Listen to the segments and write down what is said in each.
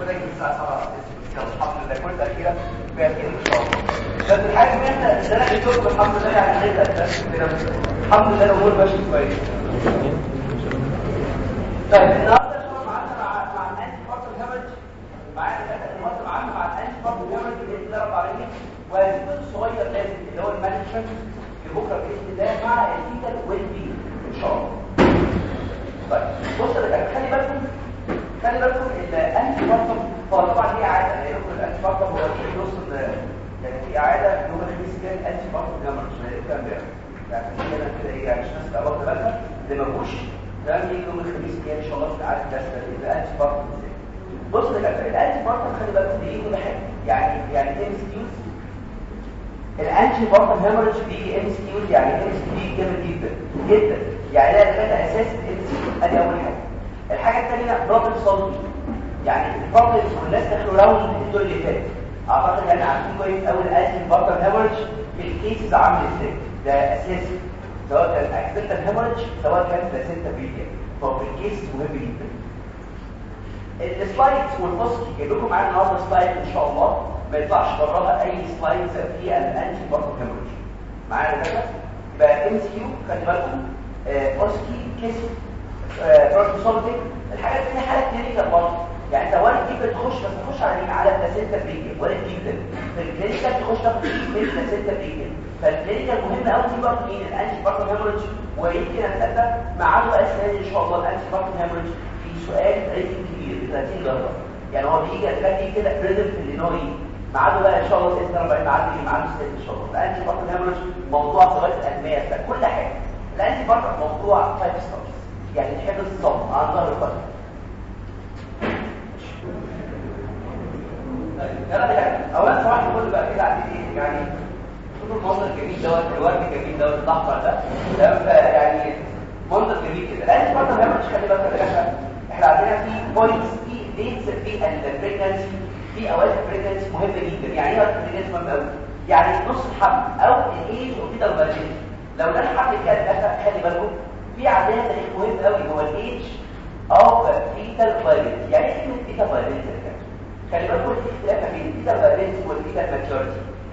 ربنا يجي الساعة 7 يلا الحمد لله. كل تاخيره فيها خير إن شاء الله. بس الحاجة إن إحنا أنا جيت لكم الحمد لله يعني هنبدا الحمد لله الأمور ماشية كويس. طيب النهارده ان شاء الله معانا مع مع ال antepartum hemorrhage معانا النهارده معانا مع ال antepartum hemorrhage باذن الله رب العالمين وهيكون صغير لازم اللي هو ال management لبكره باذن الله مع ال fetal well-being ان شاء الله طيب بص يا خلي بالكم خلي بالكم الانتي بارتل هو طبعا هي عاده يعني يقول الانتي بارتل هو يوصل يعني في عاده يوم الخميس كان انتي بارتل هيمرج ما كان يعني كده كده يعني مش ناس تبقى واخده اللي ما جوش يوم الخميس كده إن شاء الله في عاده درس الانتي بارتل إزاي بص يا جماعة الانتي بارتل خلي بالكم بيجي كل حاجة يعني يعني ام اس الانتي بارتل هيمرج بيجي ام اس كيوز يعني ام اس كيو جامد جدا جدا يعني ده أساس ال MCQ أدي أول حاجة. الحاجة الثانية problem solving يعني ال problems والناس دخلوا round الدور اللي فات أعتقد يعني عارفين كويس قوي partum hemorrhage في ال cases عامل إزاي؟ ده أساسي. سواء كان accidental hemorrhage سواء كان placenta previa فهو في ال case مهم جدا. ال slides وال post جايب لكم معايا النهارده slide إن شاء الله. ما يطلعش براها أي slides في ال antepartum hemorrhage معايا كده يبقى ام كيو خلي بالكم اوسكي كيس بروبلم سولفنج الحاجات دي حاجات كلينيكال برضه. يعني انت وارد جدا تخش بس تخش على على البلاسينتا بريديا وارد جدا في الكلينيكال تخش تاخد في البلاسينتا بريديا فالكلينيكال مهم قوي دي برضه مين الأنتي بارتل هيمرج ويمكن اتاتى مع عدو اسنان إن شاء الله الأنتي بارتل هيمرج في سؤال ريتنج كبير ب 30 درجه يعني هو بيجي هتلاقي كده بريزنت اللي هو إيه ميعاده بقى إن شاء الله باذن الله ميعاد إيه ميعاد السادس إن شاء الله. الأنتي بارتل هيمرج موضوع صغير الاهميه ده كل حاجة. الأنتي بارتل موضوع 5 ستارز يعني تحب الصوم عن ظهر القدم اولا صباح الفل بقى كده عندي إيه يعني شوفوا المنظر الجميل دوت الورد الجميل دوت الاحمر ده تمام يعني منظر جميل كده الان برضه ما مش خلي بالك يا إحنا عندنا في بوينتس في ديتس في ال pregnancy في اوقات ال pregnancy مهمه جدا يعني إيه ال pregnancy مهم قوي يعني نص الحمل أو ال age وكده ال viability لو ده الحمل كان باشا خلي بالكم في عندنا تاريخ مهم قوي هو ال age أو fetal viability يعني إيه كلمه fetal viability خلي بالكم في اختلاف بين ال fetal viability وال fetal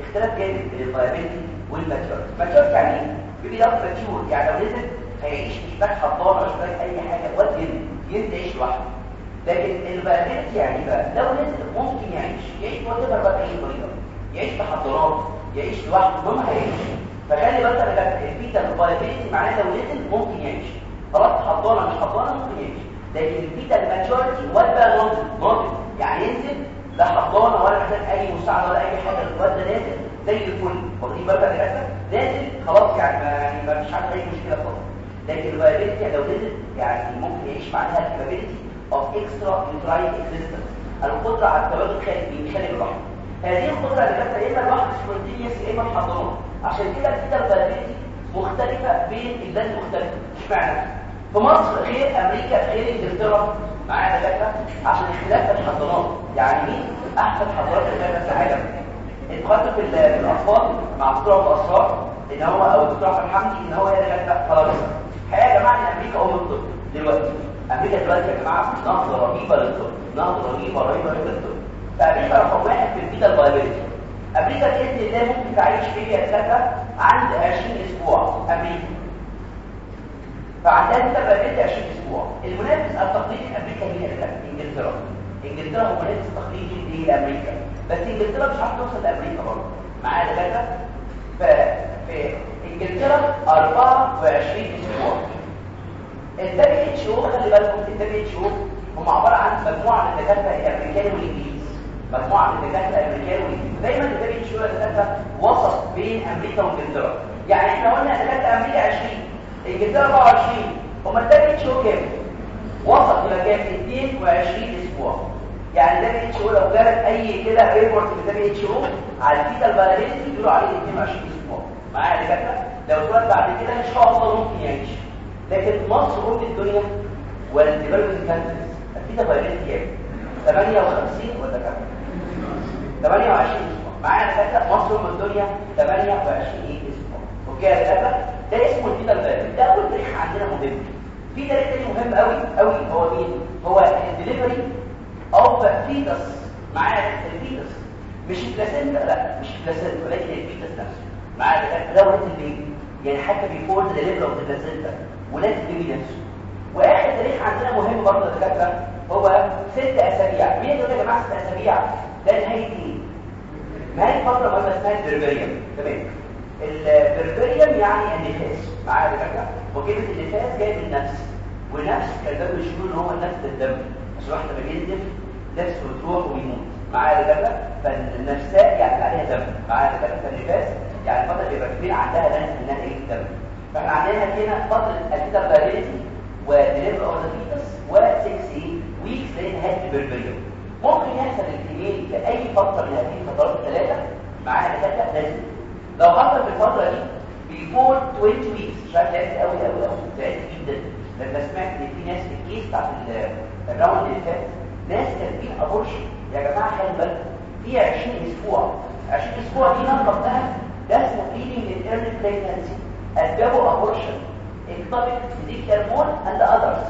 اختلاف جامد بين ال viability وال maturity maturity يعني إيه؟ baby ده mature يعني لو نزل هيعيش مش محتاج حضانة مش محتاج أي حاجة. ولا ينزل يعيش لوحده. لكن ال viability يعني بقى لو نزل ممكن يعيش. يعيش وتبقى بقى اي طريقه يعيش بحضانات يعيش لوحده. المهم هيعيش فخلي بالك أنا ال fetal viability معناه لو نزل ممكن يعيش. خلاص حضانة مش حضانة ممكن يعيش. لكن ال fetal maturity ولا ناضج ناضج يعني ينزل لا حضانه ولا محتاج أي مساعدة ولا أي حاجة. الواد ده نازل زي الفل. واخدين بالك يا جماعة نازل خلاص يعني ما يعني ما فيش عنده أي مشكلة خالص. لكن ال viability لو نزل يعني ممكن يعيش معناها ال capability of extrauterine existence القدرة على التواجد خارج خارج الرحم هذه القدرة اللي جت يا اما لوحده spontaneous يا إما حضانه عشان كده كده ال viability مختلفة بين البلاد مختلفة. اشمعنى؟ في مصر غير أمريكا غير إنجلترا. معانا دكاتره عشان اختلاف الحضانات يعني مين احسن حضانات اللي في العالم اتقاتلوا في الاطفال مع دكتور ابو اسرار ان هو أو دكتور احمد حمدي ان هو هي دكاتره خلاص الحقيقة يا جماعة أمريكا ام الطب دلوقتي أمريكا دلوقتي يا جماعة نهضه رهيبه للطب نهضه رهيبه رهيبه للطب فامريكا رقم واحد في ال fetal viability أمريكا باذن الله ممكن تعيش فيها دكاتره عند 20 أسبوع أمريكا fetal viability 20 أسبوع المنافس التقليدي لامريكا هي إنجلترا. إنجلترا هو منافس تقليدي لامريكا بس إنجلترا مش عارفه توصل لأمريكا برضه. معايا دكاترة؟ ففي إنجلترا 24 أسبوع. ال WHO خلي بالكم ال WHO هم عبارة عن مجموعة من الدكاتره الامريكان والإنجليز. مجموعة من الدكاتره الامريكان والإنجليز. دايما ال WHO الدكاتره وسط بين أمريكا وإنجلترا. يعني إحنا قلنا دكاترة أمريكا 20 إنجلترا 24 هم ال WHO كام؟ وسط يبقى كام؟ 22 أسبوع. يعني ال WHO لو جابت أي كده report في ال WHO على ال fetal viability بيقولوا عليه 22 أسبوع. معايا دكاتره لو اتولد بعد كده إن شاء الله ممكن يعيش. لكن مصر أم الدنيا وال developing countries ال fetal viability كام؟ 58 ولا كام؟ 28 أسبوع. معايا دكاتره مصر أم الدنيا 28 أسبوع أوكي يا دكاتره ده اسمه ال fetal viability ده أول تاريخ عندنا مهم في تاريخ تاني مهم قوي قوي هو مين؟ هو ال delivery of fetus معايا ال fetus مش ال placenta لا مش ال placenta ولكن ال fetus نفسه. معايا ولادة ال baby يعني حتى before delivery of ال placenta ولادة ال baby نفسه. وآخر تاريخ عندنا مهم برضه يا دكاترة هو ست أسابيع. مين يقول يا جماعة ست أسابيع؟ ده نهاية إيه نهاية فترة مهمه اسمها ال puerperium تمام. ال puerperium يعني النفاس. معايا يا دكاتره وكلمة النفاس جاية من النفس. ده مش ان هو نفس الدم. عشان واحد لما بينزف نفسه بتروح ويموت. معايا دكاتره فالنفساء يعني عليها دم. معايا دكاتره فالنفاس يعني الفترة اللي بيبقى عندها نفس إنها إيه دم فإحنا عندنا هنا فتره ال viability و delivery of the fetus و6 weeks لنهايه ال puerperium ممكن يحصل الكمين في أي فتره من هذه الفترات الثلاثة؟ معايا دكاتره لازم. لو حصل في الفترة دي before 20 weeks مش عارف تعبت قوي قوي قوي تعبت جدا لما سمعت ان في ناس في ال case بتاعت ال round اللي فات ناس كاتبين abortion يا جماعة خلي بالكم في 20 أسبوع 20 أسبوع دي نقطه ده ده اسمه bleeding in early pregnancy. اسبابه abortion ectopic vesicular mole and others.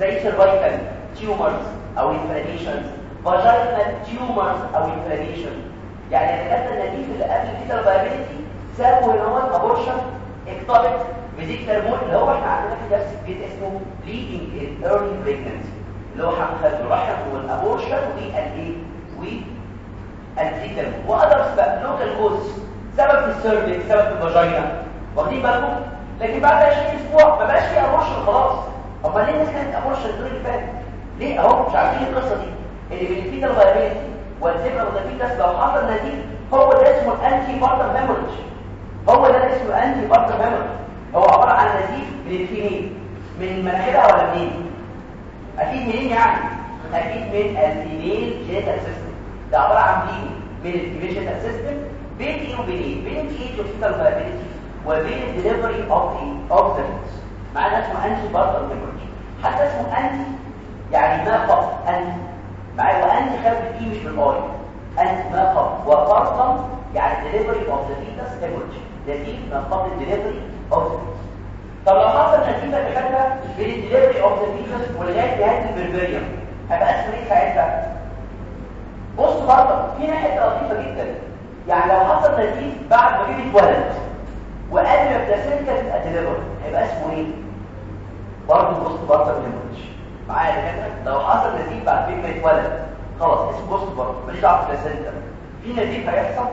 زي cervical tumors أو inflammations vaginal tumors أو inflammation يعني الدكاتره النتيجه اللي قبل كده viability سابوا هنا هو أبورشن ectopic medical mode اللي هو إحنا عندنا في درس جديد اسمه in early pregnancy اللي هو هنخلي الرحم والأبورشن والايه والفيتال واذرز بقى لوكال كوز سبب في السيرفكس سبب في الفاجينا. واخدين بالكم؟ لكن بعد 20 أسبوع ما بقاش في أبورشن خلاص. أمال ليه الناس كانت abortion الدور اللي فات؟ ليه؟ أهو مش عارفين القصة دي. اللي بين ال fetal وال delivery of fetus لو حصل bleeding هو ده اسمه ال antepartum hemorrhage هو ده اسمه antepartum hemorrhage هو عبارة عن نزيف من ال female من مناخيرها ولا منين؟ أكيد منين يعني؟ أكيد من ال female genital system. ده عبارة عن bleeding من ال female system. بين إيه وبين إيه؟ بين ال age of fetal viability وبين الدليفري اوف ذا اوف ذا اسمه أنتي بارتر هيموريدج حتى اسمه أنتي يعني ما فقط أنتي. معايا وانتي خارج الاي مش بالاي انتي ما فقط وبارتم يعني دليفري اوف ذا فيتاس هيموريدج نتيجه ما فقط الدليفري اوف طب لو حصل نتيجه بكده بين الدليفري اوف ذا فيتاس ولغايه نهايه البربريوم هيبقى اسمه إيه ساعتها؟ بص برضه في ناحية لطيفة جدا. يعني لو حصل نتيجه بعد ما بيبي اتولد وقبل ما ال placenta تبقى deliver هيبقى اسمه إيه؟ برضه postpartum hemorrhage معايا يا دكاتره لو حصل نزيف بعد baby ما يتولد خلاص اسمه postpartum ماليش دعوة بال placenta في نزيف هيحصل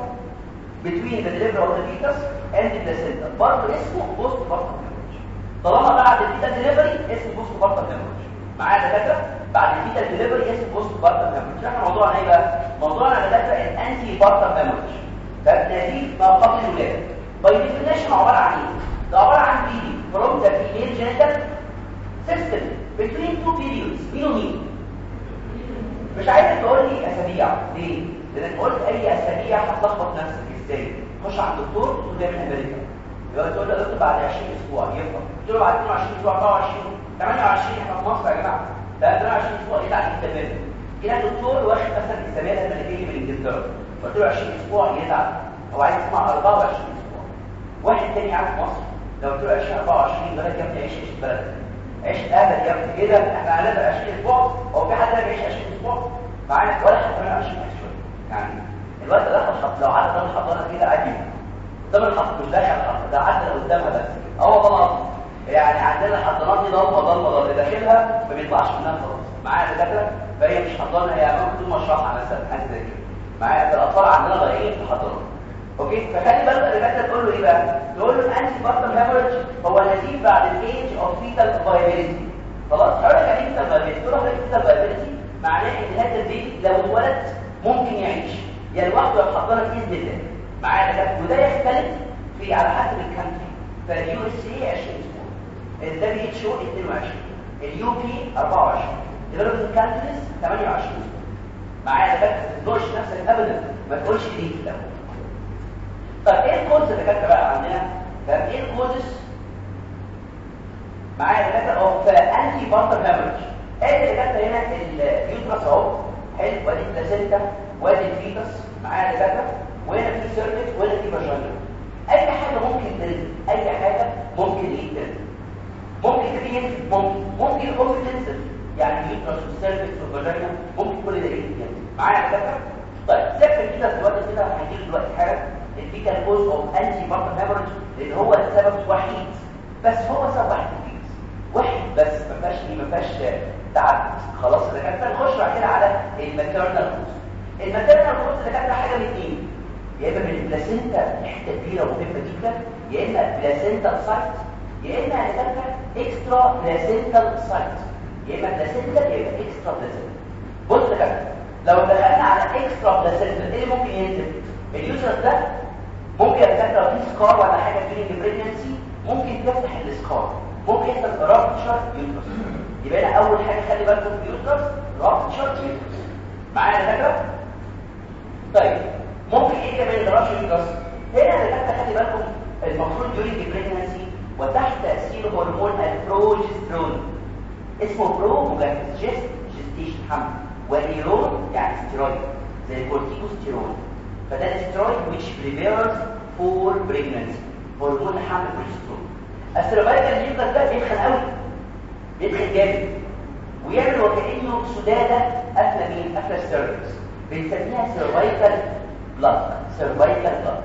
between the delivery of the fetus and the برضه اسمه post hemorrhage طالما بعد ال fetal delivery اسمه postpartum hemorrhage معايا يا دكاترة؟ بعد ال fetal delivery اسمه postpartum hemorrhage إحنا موضوعنا إيه بقى؟ موضوعنا يا دكاترة ال antepartum hemorrhage فنزيف ما قبل الولاده by definition عبارة عن إيه؟ ده عبارة عن بيبي from the female genital system. Between two periods مين ومين مش عايزك تقول لي أسابيع. ليه؟ لانك قلت اي أسابيع هتلخبط نفسك. إزاي؟ خش عند الدكتور تقول ده من أمريكا. يبقى تقول له بعد 20 أسبوع. يفضل قلت له بعد 22 أسبوع 24 28 إحنا في مصر يا جماعة. ده 28 أسبوع إيه تعديل تمام كده الدكتور واخد مثلا الزماله الملكيه من إنجلترا. قلت له 20 أسبوع يزعل هو عايز يسمع 24 أسبوع. واحد تاني قاعد في مصر. لو قلت له 20 24 بلد يا ابني عيش عيش بلدك عيش ابد يا ابني كده إحنا هنقدر 20 أسبوع هو في حد بيعيش 20 أسبوع معايا ولا حتى 28 أسبوع. يعني الوقت ده خط لو عدى الحضانه كده عادي قدام الحط مش داخل الحط ده عدى قدامها بس آه والله يعني عندنا الحضانات دي ضلمه ضلمه ضلمه داخلها ما بيطلعش منها خلاص. معايا دكاتره فهي مش حضانة هي ممكن تكون مشرحه مثلا حاجة زي كده. معايا الأطفال عندنا ضايعين في الحضانه أوكي فخلي بالك الدكاتره تقول له إيه بقى؟ تقول له ال antepartum hemorrhage هو bleeding بعد ال age of fetal viability خلاص؟ حضرتك يعني fetal تقول له fetal viability معناه إن هذا ال baby لو اتولد ممكن يعيش. يا لوحده يا حضانه باذن الله. معايا دكاتره وده يختلف في على حسب ال country فال USA 20 أسبوع. ال WHO 22 ال UK 24 developing countries 28 أسبوع. معايا دكاتره ما تقولش نفسك ابدا. ما تقولش جديد في الأول طب إيه ال cause اللي كانت بقى عندنا؟ طب إيه ال causes معايا دكاتره of antepartum hemorrhage ادي كانت هنا؟ ال uterus أهو. حلو. وأدي ال placenta وأدي ال fetus. معايا دكاتره وهنا في cervix وهنا في vagina أي حاجة ممكن تنزف أي حاجة ممكن إيه تنزف ممكن تيجي ممكن. ممكن الام تنزف يعني ال uterus وال cervix وال vagina ممكن كل ده إيه معايا كده طيب سيبك كده دلوقتي كده. هنجيب دلوقتي حاجة. ال fetal cause of antepartum hemorrhage لأن هو السبب وحيد. بس هو سبب واحد واحد بس ما فيهاش إيه ما فيهاش تعب. خلاص اذا كان نخش بعد كده على ال maternal cause ال maternal cause ده كان حاجة من اثنين يا إما من ال placenta حتة كبيره ومهمه جدا يا إما placental site يا إما هتبقى extra placental site. يا إما placenta يا إما extra placental. بص كده لو دخلنا على extra placental إيه اللي ممكن ينزف؟ ال uterus ده ممكن يت rupture لو في scar ولا حاجة في pregnancy ممكن تفتح ال scar. ممكن يحصل rupture uterus. يبقى أنا أول حاجة خلي بالكم uterus rupture uterus. معايا يا دكاتره طيب ممكن إيه كمان rupture uterus؟ هنا يا دكاتره خلي بالكم المفروض during pregnancy وتحت تاثير هرمون البروجسترون اسمه pro مجهز gest gestation حمل. و erone يعني ستيرويد زي الكورتيكوستيرون. فده ال steroid which prepares for pregnancy هرمون حمل البروجسترون ال cervical gland ده بيدخل قوي بيدخل جامد ويعمل وكانه سداده قافله مين قافله ال cervix بنسميها cervical plug cervical plug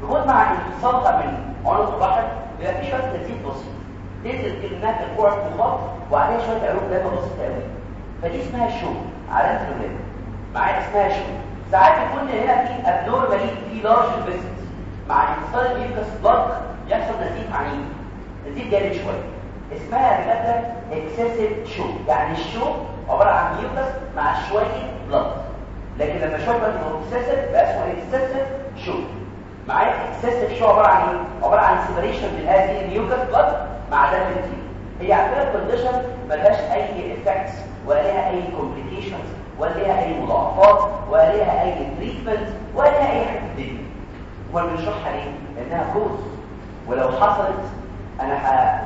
بيكون مع الانفصال من عنق الرحم بيبقى في شوية نزيف بسيط تنزل كتلة من المخاط وعليها شوية عروق دم بسيطه قوي فدي اسمها show علامه الولاده معايا اسمها show ساعات يكون هنا في abnormality في large vessels مع انفصال ال mucus plug يحصل نزيف عنيف نزيف جامد شوية. اسمها بقى excessive show يعني ال show عبارة عن mucus مع شوية blood لكن لما شوية blood يبقى excessive بقى اسمه excessive show معايا excessive show عبارة عن إيه؟ عبارة عن separation من هذه ال mucus plug مع دم كتير هي على فكره condition ملهاش أي effects ولا لها أي complications ولا لها أي مضاعفات ولا لها أي treatment ولا لها أي حاجة في الدنيا. امال بنشرحها ليه لانها cause ولو حصلت أنا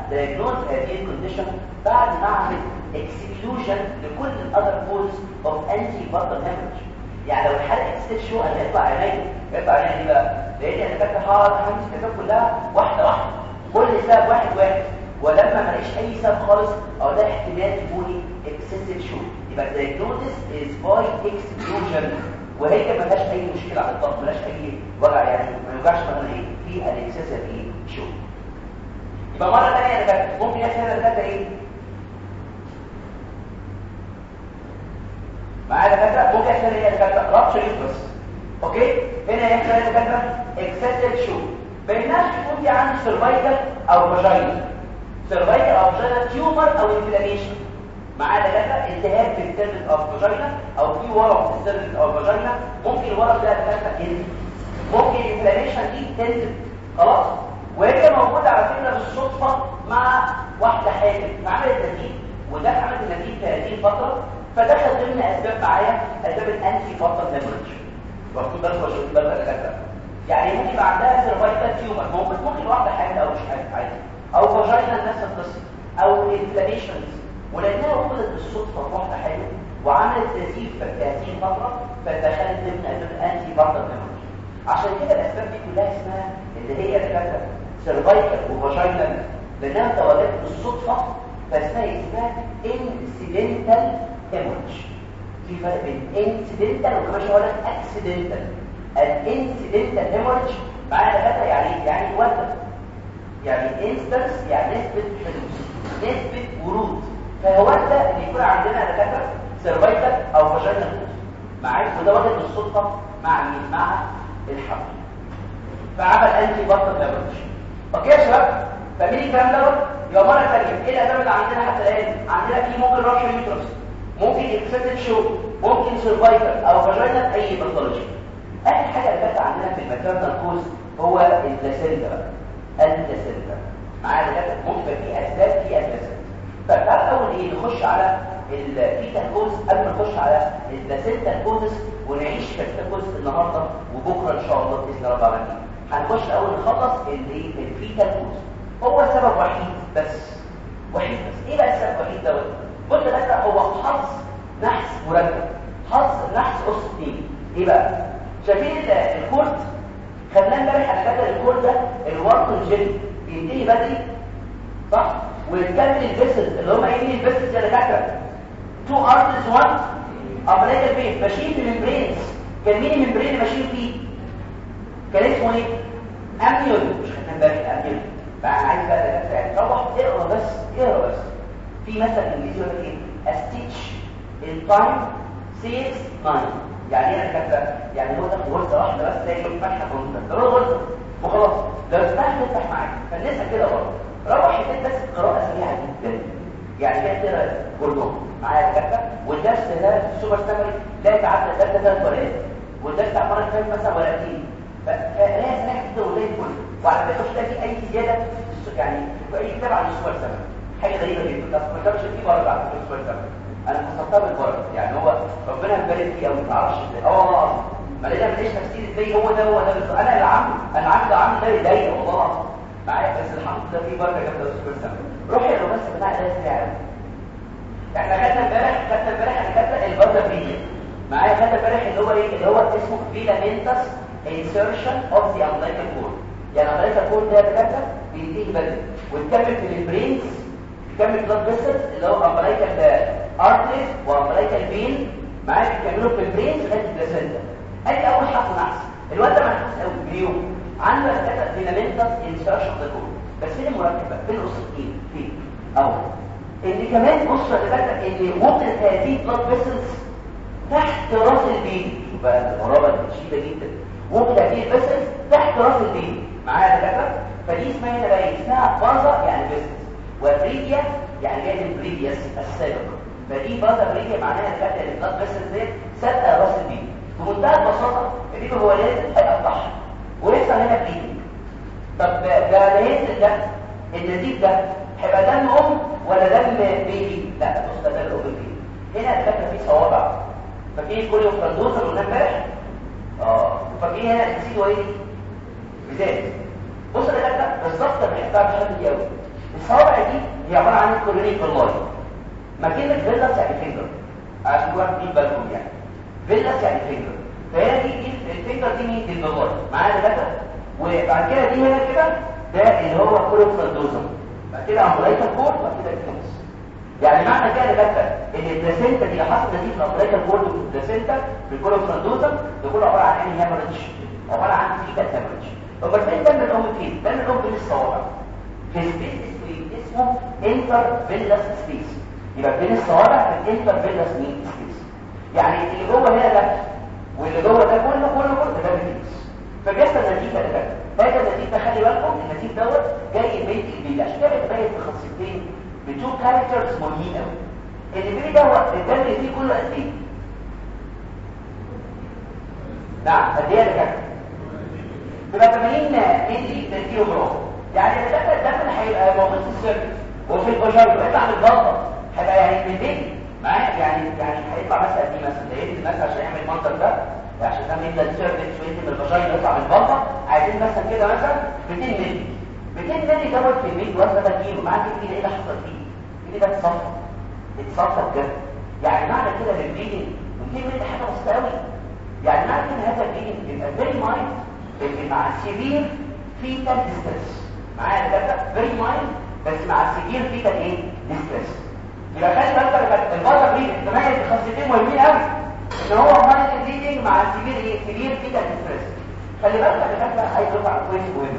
ه diagnose هذه ال condition بعد ما أعمل exclusion لكل ال other causes of antepartum hemorrhage يعني لو الحالة excessive show أنا يطلع عينيا. يطلع عينيا بقى. لأن أنا هقعد همسك الأسباب كلها واحدة واحدة. كل سبب واحد واحد. ولما ما الاقيش أي سبب خالص أو ده احتمال تكوني excessive show ال diagnosis is by exclusion وهي ما لهاش أي مشكلة على الضغط ما لهاش أي وجع يعني ما يوجعش مثلا إيه في ال excessive إيه show يبقى مرة تانية يا دكاترة ممكن يحصل دكاترة إيه؟ معايا دكاترة؟ ممكن يحصل يا دكاترة؟ rupture uterus okay؟ هنا يحصل هنا دكاترة excessive show؟ بينما يكون في عندي cervical أو vaginal cervical أو vaginal tumor أو inflammation معايا دكاتره التهاب في ال cervix أو vagina أو في ورم في ال cervix أو vagina ممكن الورم ده دكاتره ينزف ممكن ال inflammation دي تنزف. خلاص؟ وهي موجودة على فكرة بالصدفة مع واحدة حامل. عملت نزيف وده عملت نزيف في هذه الفترة. فدخل ضمن أسباب معايا فاطر هيموريدج واخدين بالكم ولا واخدين بالكم الدكاترة يعني ممكن عندها cervical tumor ممكن ممكن واحدة حامل أو مش حامل عادي. أو vagina نفس القصة. أو inflammations ولأنها حصلت بالصدفة في واحدة حامل وعملت نزيف في هذه الفترة فدخلت ضمن ال antepartum hemorrhage عشان كده الأسباب دي كلها اسمها اللي هي دكاترة cervical و vaginal لأنها تواجدت بالصدفة فاسمها اسمها incidental hemorrhage في فرق بين incidental وكمان شوية accidental ال incidental hemorrhage معناها دكاتره يعني يعني وزن يعني incidence يعني نسبة حدوث. نسبة ورود. ده اللي يكون عندنا دكاترة cervical أو vaginal معايا وده واجد بالصدفه مع مين؟ مع الحمل فعمل antepartum hemorrhage okay يا شباب؟ فاهمين الكلام دوت يبقى مرة ثانية إيه الاسباب اللي عندنا حتى الآن؟ عندنا في ممكن rupture uterus ممكن excessive show ممكن cervical أو vaginal أي pathology اخر حاجة اللي عندنا في ال maternal cause هو ال placenta بقى معايا دكاتره ممكن في أسباب في ال placenta تعال اول إيه نخش على ال fetal cause قبل ما نخش على ال placental causes ونعيش في ال fetal cause النهارده وبكرة إن شاء الله بإذن الله العالمين. هنخش الأول نخلص اللي ال fetal cause هو سبب وحيد بس. وحيد بس. إيه بقى السبب الوحيد دوت؟ قلت لك هو حظ نحس مركب. حظ نحس اس 2 إيه بقى؟ شايفين ال cord. خدناه امبارح أنا فاكر ال cord ده ال Wharton jelly بينتهي بدري. صح؟ ويكمل ال vessels اللي هم إيه ال vessels يا دكاتره two arteries 1 umbilical vein ماشيين في ال membranes كان مين ال membrane اللي فيه كان اسمه إيه amnion مش خدنا بالك amnion بقى عايز بقى روح اقرا بس اقرا بس في مثل انجليزي يقول لك إيه stitch in time saves nine يعني إيه كده يعني هو ده غرزه واحدة بس زي فتحه كونتر ده وخلاص لو فتحت تفتح معاك فالنسبه كده برضه. روح البيت بس قراءة سريعة جدا. يعني كده تقرا كلهم. معايا كده؟ والدرس ده super summary لا يتعدى ثلاث ثلاث ورقات والدرس بتاع اللي فاتت مثلا ورقتين. فقرايه سريعة جدا وزي الفل. وعلى ما يخش تلاقي أي زيادة يعني في أي كتاب عن ال super summary حاجة غريبة جدا. بس ما كانش فيه برضه على ال super summary أنا فصلتها بالبركة. يعني هو ربنا يبارك فيه قوي ما إزاي. آه. والله ما لقينا ماليش تفسير إزاي هو ده هو ده أنا اللي عامله أنا عامل عامل ده يضايق والله. معايا بس الحمد لله في بركة جامدة ال super summary روح اقرا بس بتاع ده سريع إحنا خدنا امبارح خدنا امبارح ال vasa previa معايا خدنا امبارح اللي هو إيه؟ اللي هو اسمه velamentous insertion of the umbilical cord يعني umbilical cord ده بكده بينتهي بدري وتكمل في ال membranes تكمل blood vessels اللي هو umbilical arteries وumbilical vein معايا بيكملوا في ال membranes لغاية ال placenta أدي أول حرف نحس الواد ده منحوس قوي بيوم. عنده insertion of the cord بس فين المركب بقى فين القصتين فين أهو. ان كمان بص يا دكاتره ان وصلت هذه blood vessels تحت رأس ال baby بقى الغرابة شديده جدا. وصلت هذه ال vessels تحت رأس ال baby معايا يا دكاتره فدي اسمها هنا بقى اسمها vasa يعني vessels و previa يعني جاية من previa السابق. فدي vasa previa معناها إن ال blood vessels دي سابقة رأس ال baby بمنتهى البساطة ال baby هو لازم هيقطعها ويحصل هنا bleeding طب ده هينزل ده النزيف ده هيبقى دم أم ولا دم بيبي؟ لا بص ده دم بيبي. هنا الفكرة فيه صوابع. ففي كل فرندوس اللي قلنا امبارح. آه ففي هنا نسيت إيه؟ بدايه بص يا دكاتره بالظبط بنحبها بشكل دي قوي الصوابع دي هي عبارة عن كولوني كولوي ما كلمة فيلاس يعني فينجر. عشان تكون في بالكم يعني. فيلاس يعني فينجر. فهنا دي, الفينجر دي مين البلور معايا يا دكاترة؟ وبعد كده دي هنا كده ده اللي هو كولو فرندوزم بعد كده امبلايكال كورد بعد كده الكنس. يعني معنى كده دكاترة إن البلاسينتا دي حصل نتيجه الامبلايكال كورد والبلاسينتا في الكولو فرندوزم ده كله عبارة عن انهي هيموريدج عبارة عن فيتا هيموريدج امال فين دم الأم فين؟ دم الأم بين الصوابع في سبيس اسمه انتر فيلاس سبيس يبقى بين الصوابع في الانتر فيلاس سبيس يعني اللي جوه هنا ده واللي جوه ده كله كله كله ده بيتس فبيحصل نتيجه ده هذا النتيجة خلي بالكم النتيجة دوت جاي بيت البيبي عشان كده بتبين بخاصيتين بتو كاركترز مهمين قوي البيبي دوت الدم اللي فيه كله قد إيه نعم قد إيه دكاترة. بيبقى 80 مللي كيلو جرام يعني الدم اللي هيبقى موجود في السيرفس وفي البشر ويطلع من هيبقى يعني من معايا يعني يعني هيطلع مثلا دي مثلا ده يدي مثلا عشان يعمل المنظر ده عشان كان يبدا السيرفس ويدي من البشر يطلع من البلطه عايزين مثلا كده مثلا 200 مللي. 200 مللي دوت في الميل وزن ده كيلو. معنى كده إيه اللي حصل فيه؟ كده ده اتصفى؟ اتصفى بجد. يعني معنى كده إن البليدنج 200 مللي حاجة بسيطة قوي يعني معنى كده هذا البليدنج بيبقى فيري مايند مع السيفير فيتال ديستريس معايا ده فيري مايند بس مع السيفير فيتال إيه؟ ديستريس يبقى خلي بالك ال vasa previa تميز بخاصيتين مهمين قوي. ان هو mild bleeding مع ال severe إيه؟ severe fetal distress خلي بالك عايز ارفع كويس مهم.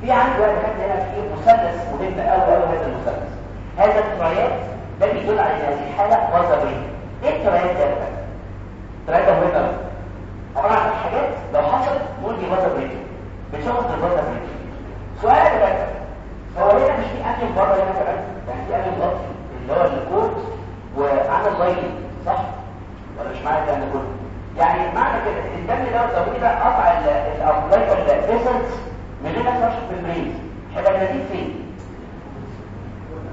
في عندي واحد هنا في مثلث مهم قوي قوي هذا المثلث. هذا ال triad ده بيدل على هذه الحاله previa إيه ال triad ده ال triad ده مهم قوي. عبارة عن حاجات لو حصلت دي vasa previa بنشخص ال vasa previa سؤال بقى هو هنا مش في أكل بره هنا كمان يعني في أكل بطن اللي هو الكورت وعمل لاين صح؟ ولا مش معنى الكلام ده كله؟ يعني معنى كده الدم ده لو كده قطع الابلايكال فيسلز من ما يخش في البرين هيبقى النتيج فين؟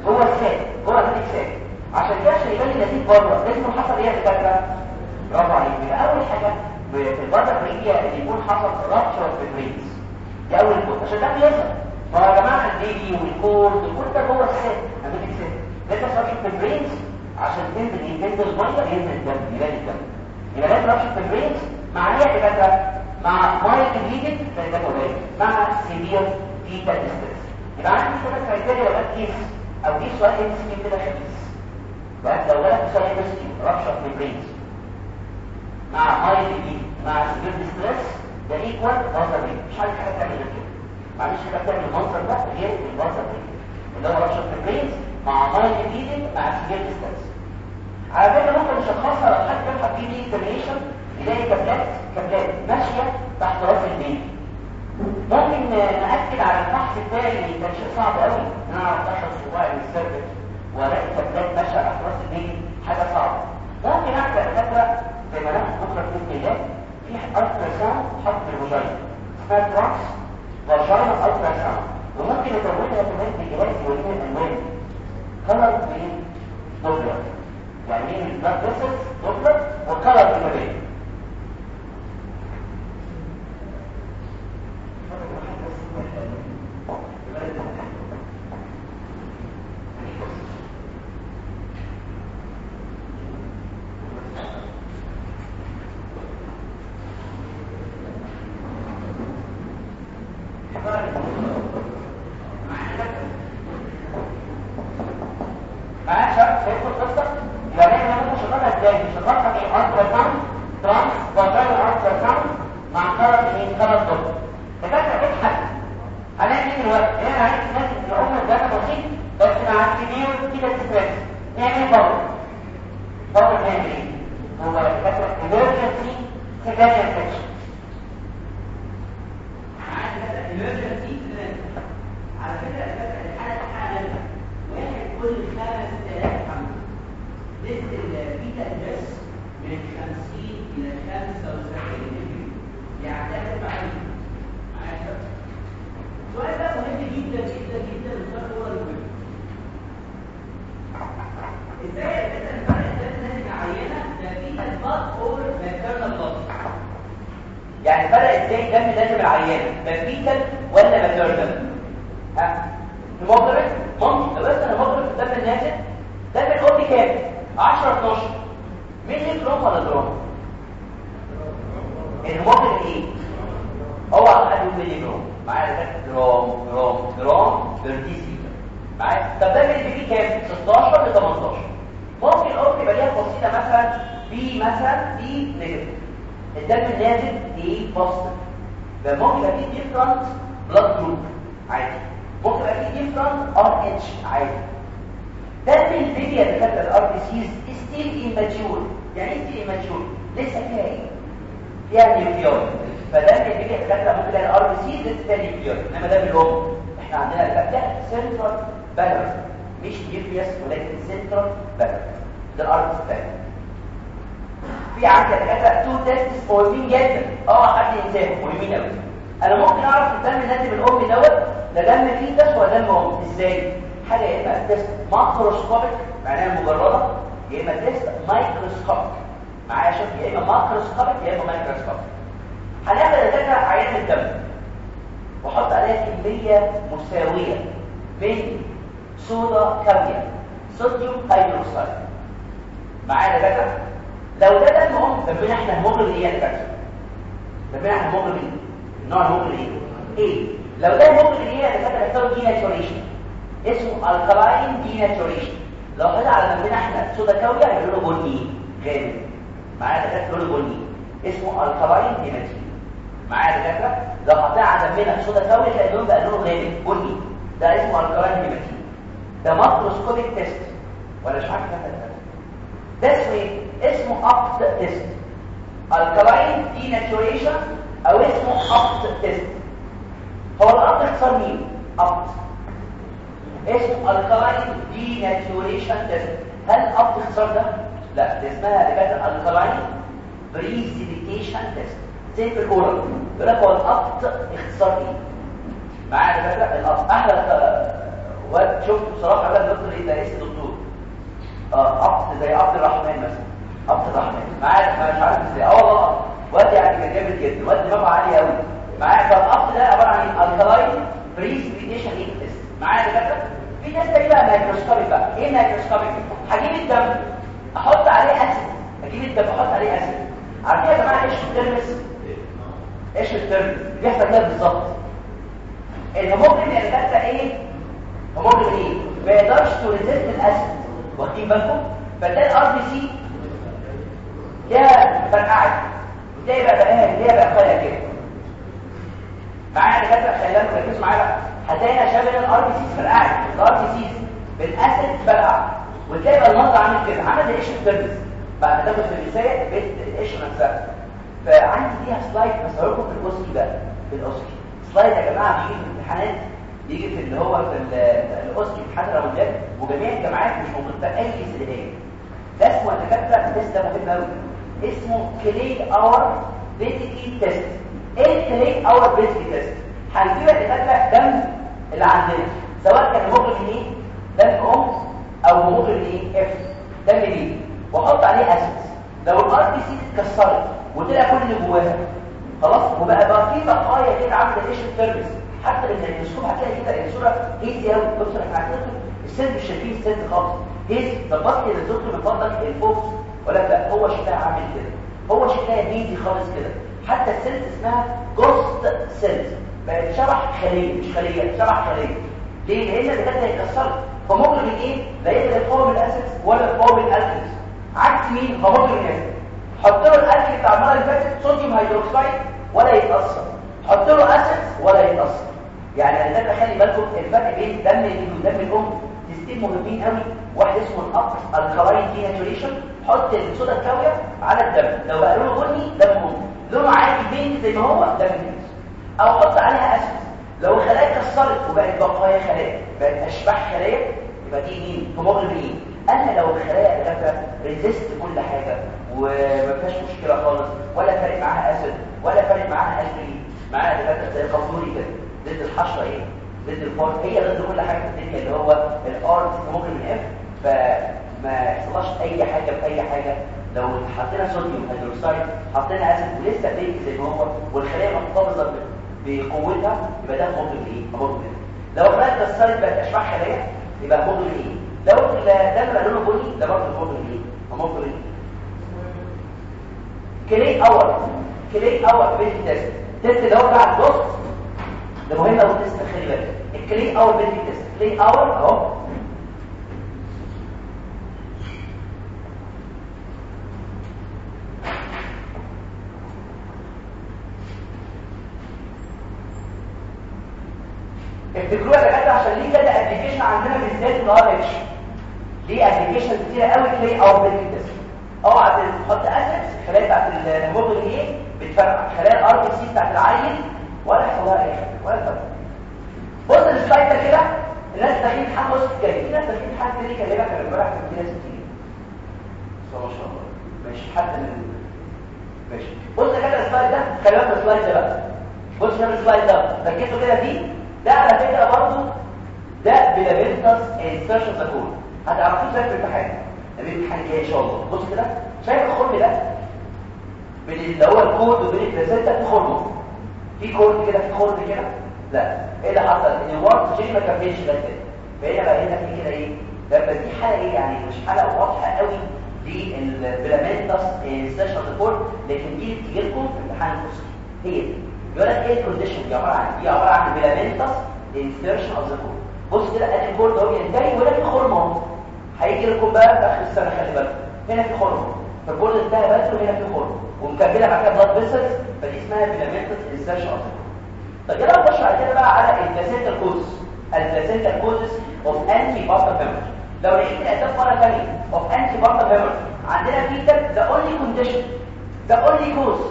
هو الساك هو النتيج ساك عشان كده عشان يبان النتيج بره. لازم حصل إيه يا دكاتره برافو عليك. يبقى أول حاجة في بريديا اللي يكون حصل رابشر في البرينز دي أول نقطة. عشان ده بيظهر. ما يا جماعة البيبي والكورد كل ده جوه السن امامك السن لازم في البرينز عشان تنزل إيه تنزل ميه ينزل الدم يبان الدم يبقى لازم في البرينز مع إيه يا دكاتره مع مايك بليدنج زي ده قليل مع سيفير فيتال ديستريس يبقى عندي ثلاث كرايتيريا لو كيس أو دي سؤال ام سي كده خفيف بقى لو جالك سايكوستي رابشر في البرينز مع مايل بي مع سيفير ستريس ده ايكوال ريت مش عارف حاجة تعمل كده معلش حاجة تعمل المنظر ده غير البازر ريت اللي هو رابشر في البرينز مع مايل بيدنج مع سيفير ستريس على فكرة ممكن نشخصها لو حد بيلحق بي دي اكزامينشن يلاقي كابلات كابلات ماشية تحت رأس البيت ممكن نأكد على الفحص بتاعي اللي كان شيء صعب قوي إن أنا اعرف أشرب صباعي من السيرفكس وألاقي كابلات ماشية تحت رأس البيت حاجة صعبة. ممكن أعمل دكاتره زي ما ناخد بكره باذن الله في ultrasound حط في ال vagina اسمها transvaginal ultrasound وممكن نزودها كمان الألوان. color بين دوبلر يعني إيه vessels doppler و color كمان لسه فيها نيوكليون الفيديا اللي كانت ممكن تلاقي الار بي سيز لسه فيها نيوكليون انما دم الام إحنا عندنا الفكه سنترال بالانس مش نيوكليوس ولكن سنترال بالانس ده الار بي سيز في عندي دكاتره تو تيستس مهمين جدا آه حد ينساهم مهمين قوي أنا ممكن اعرف الدم الناتج من امي دوت ده دم فيتس ولا دم ام إزاي حاجة يا اما تيست ماكروسكوبيك معناها مجرده يا اما test microscopic معايا شوف يا اما macroscopic يا إما microscopic هنعمل دكاتره عينة الدم. واحط عليها كمية مساوية من صودا كاويه sodium hydroxide معايا دكاتره لو ده دم أم دمنا إحنا hemoglobin A يا دكاتره دمنا إحنا هيموجلوبين النوع الهيموجلوبين إيه؟ لو ده hemoglobin A يا دكاتره هيحصل denaturation اسمه alkaline denaturation لو حد على دمنا إحنا صودا كاويه هيبقى لونه بني غامق معايا دكاترة لونه بني اسمه alkaline denaturation معايا دكاترة؟ لو حطينا على دمنا صودا كاويه هيبقى لونه بقى لونه غامق بني. ده اسمه alkaline denaturation ده macroscopic test. ولا مش عارف كده ده. اسمه إيه؟ اسمه Apt test. alkaline denaturation أو اسمه Apt test. هو ال Apt اختصار مين؟ Apt اسمه alkaline denaturation test. هل Apt اختصار ده؟ لا ده اسمها دكاتره alkaline precipitation test زي في يقول لك هو ال Apt اختصار إيه معايا دكاتره ال Apt أحلى واد شفت بصراحة ده الدكتور إيه؟ ده اسم دكتور؟ آه عبد زي عبد الرحمن مثلا. عبد الرحمن. معايا مش عارف إزاي. آه والله. واد يعني كان جامد جدا. واد دماغه عالي قوي معايا فالعبد ده عبارة عن alkaline precipitation إيه test معايا دكاتره في ناس تاني بقى microscopic بقى. إيه microscopic هجيب الدم. أحط عليه acid أجيب الدم أحط عليه acid عارفين يا جماعة قشر الترمس؟ قشر الترمس. بيحصل كده بالظبط. الهيموجلوبين يا دكاتره إيه؟ hemoglobin A؟ ما يقدرش to resist ال acid واخدين بالكم؟ فتلاقي ال RBC ليها فرقعت. وتلاقي بقى بقى ليها بقى بقاية كده. معايا دكاترة؟ بالكم ركزوا معايا بقى. هتلاقي شبه ال RBC فرقعت. ال RBC بال acid فرقع وتلاقي بقى المنظر عامل كده؟ عامل زي قشر الترمس بعد ما تاخد في المثال بيت القشر نفسها فعندي فيها slide لكم في ال OSCE بقى في ال OSCE. slide يا جماعة في الامتحانات بيجي في اللي هو في ال OSCE امتحان رمضان وجميع الجامعات مش موجود في اي سيديه ده اسمه دكاترة test ده مهم قوي اسمه Kleihauer-Betke test إيه ال Kleihauer-Betke test هنجيب الدكاتره دم اللي عندنا سواء كان hemoglobin A دم أم أو هيموجلوبين إيه F دم بيبي وأحط عليه acid لو ال RBC اتكسرت وطلع كل اللي جواها خلاص؟ وبقى بقى في بقايا كده عاملة قشر الترمس حتى بالميكروسكوب هتلاقي كده الصورة hazy قوي بص إحنا عندنا ال cell مش شايفين ال cell خالص. hazy ظبط لي الدكتور من فضلك ال focus ولا لا؟ هو شكلها عامل كده. هو شكلها hazy خالص كده. حتى ال cells اسمها ghost cells بقت شبح خلية. مش خلية شبح خلية. ليه؟ لأن اللي كانت hemoglobin A لا يقدر يقاوم ال acids ولا يقاوم ال alkalis عكس مين؟ hemoglobin F حط له ال alkali بتاع المره اللي فاتت sodium hydroxide ولا يتأثر. حط له acid ولا يتأثر. يعني أنا خلي بالكم الفرق بين دم الابن ودم الأم. تستين مهمين قوي؟ واحد اسمه ال Apt alkaline denaturation حط الصودا الكاوية على الدم. لو بقى لونه بني دم لونه عادي pink زي ما هو دم الجنس أو حط عليها acid. لو الخلايا اتكسرت وبقت بقايا خلايا بقت أشباح خلايا يبقى دي مين؟ hemoglobin A اما لو الخلايا دكاتره resist كل حاجة وما فيهاش مشكلة خالص ولا فارق معاها اسيد ولا فارق معاها الكلي معاها دكاتره زي القبوري كده ضد الحشرة إيه؟ ضد الفار. هي ضد كل حاجة في الدنيا اللي هو الار من اف فما يحصلش أي حاجة في أي حاجة. لو حطينا صوديوم هيدروكسيد حطينا اسيد ولسه بيك زي ما هو والخلايا محتفظة بقوتها يبقى ده ممكن إيه؟ ممكن لو الخلايا اتكسرت بقت اشباح خلايا يبقى ممكن إيه؟ لو الدم بقى لونه بني ده برضه ممكن إيه؟ ممكن إيه؟ كلي أول كلي أول بيت تيست تيست اللي هو بتاع الضغط ده مهم قوي تيست خلي بالك. الكلي أول بيت تيست كلي أول أهو. افتكروا يا جماعة عشان ليه كده ابلكيشن عندنا بالذات الار اتش ليه ابلكيشن كتير قوي اول بيت تيست اوعى تحط اسيدز الخلايا بتاعت الموديل إيه بتفرقع خلايا الار بي سي بتاعت العيل ولا يحصل لها أي حاجة ولا فرق بص السلايد ده كده الناس داخلين امتحان بص كده في ناس داخلين امتحان كده كلمه كان امبارح في ناس كتير. ما شاء الله. ماشي حد من ماشي. بص كده السلايد ده خلي بالك ال slide ده بقى. بص كده ال slide ده ركزوا كده فيه. ده على فكرة برضه ده velamentous insertion of the cord هتعرفوه إزاي في الامتحان. الامتحان الجاي إن شاء الله. بص كده. شايف الخرم ده؟ بين اللي هو ال cord وبين ال placenta في خرم في cord كده في خرم كده. لا. إيه اللي حصل؟ إن ال Wharton's jelly ما كملش كده فهنا بقى هنا في كده إيه؟ بس دي حالة إيه يعني؟ مش حالة واضحة قوي لل velamentous insertion of the cord لكن دي بتيجي لكم في امتحان الفصل هي دي. يقول لك إيه ال condition دي عباره عن دي عباره عن velamentous insertion of the cord بص كده ادي ال cord اهو بينتهي ولا في خرم هيجي لكم بقى في آخر السنة خلي بالكم. هنا في خرم. فال cord انتهى بس وهنا في خرم. ومكملة كده blood vessels فدي اسمها velamentous insertion of the طب يلا نخش بعد كده بقى على ال placental causes ال placental causes اوف انتي بارتر هيموريج لو لقيت الاسباب مرة ثانية اوف انتي بارتر هيموريج عندنا في ده the only condition the only cause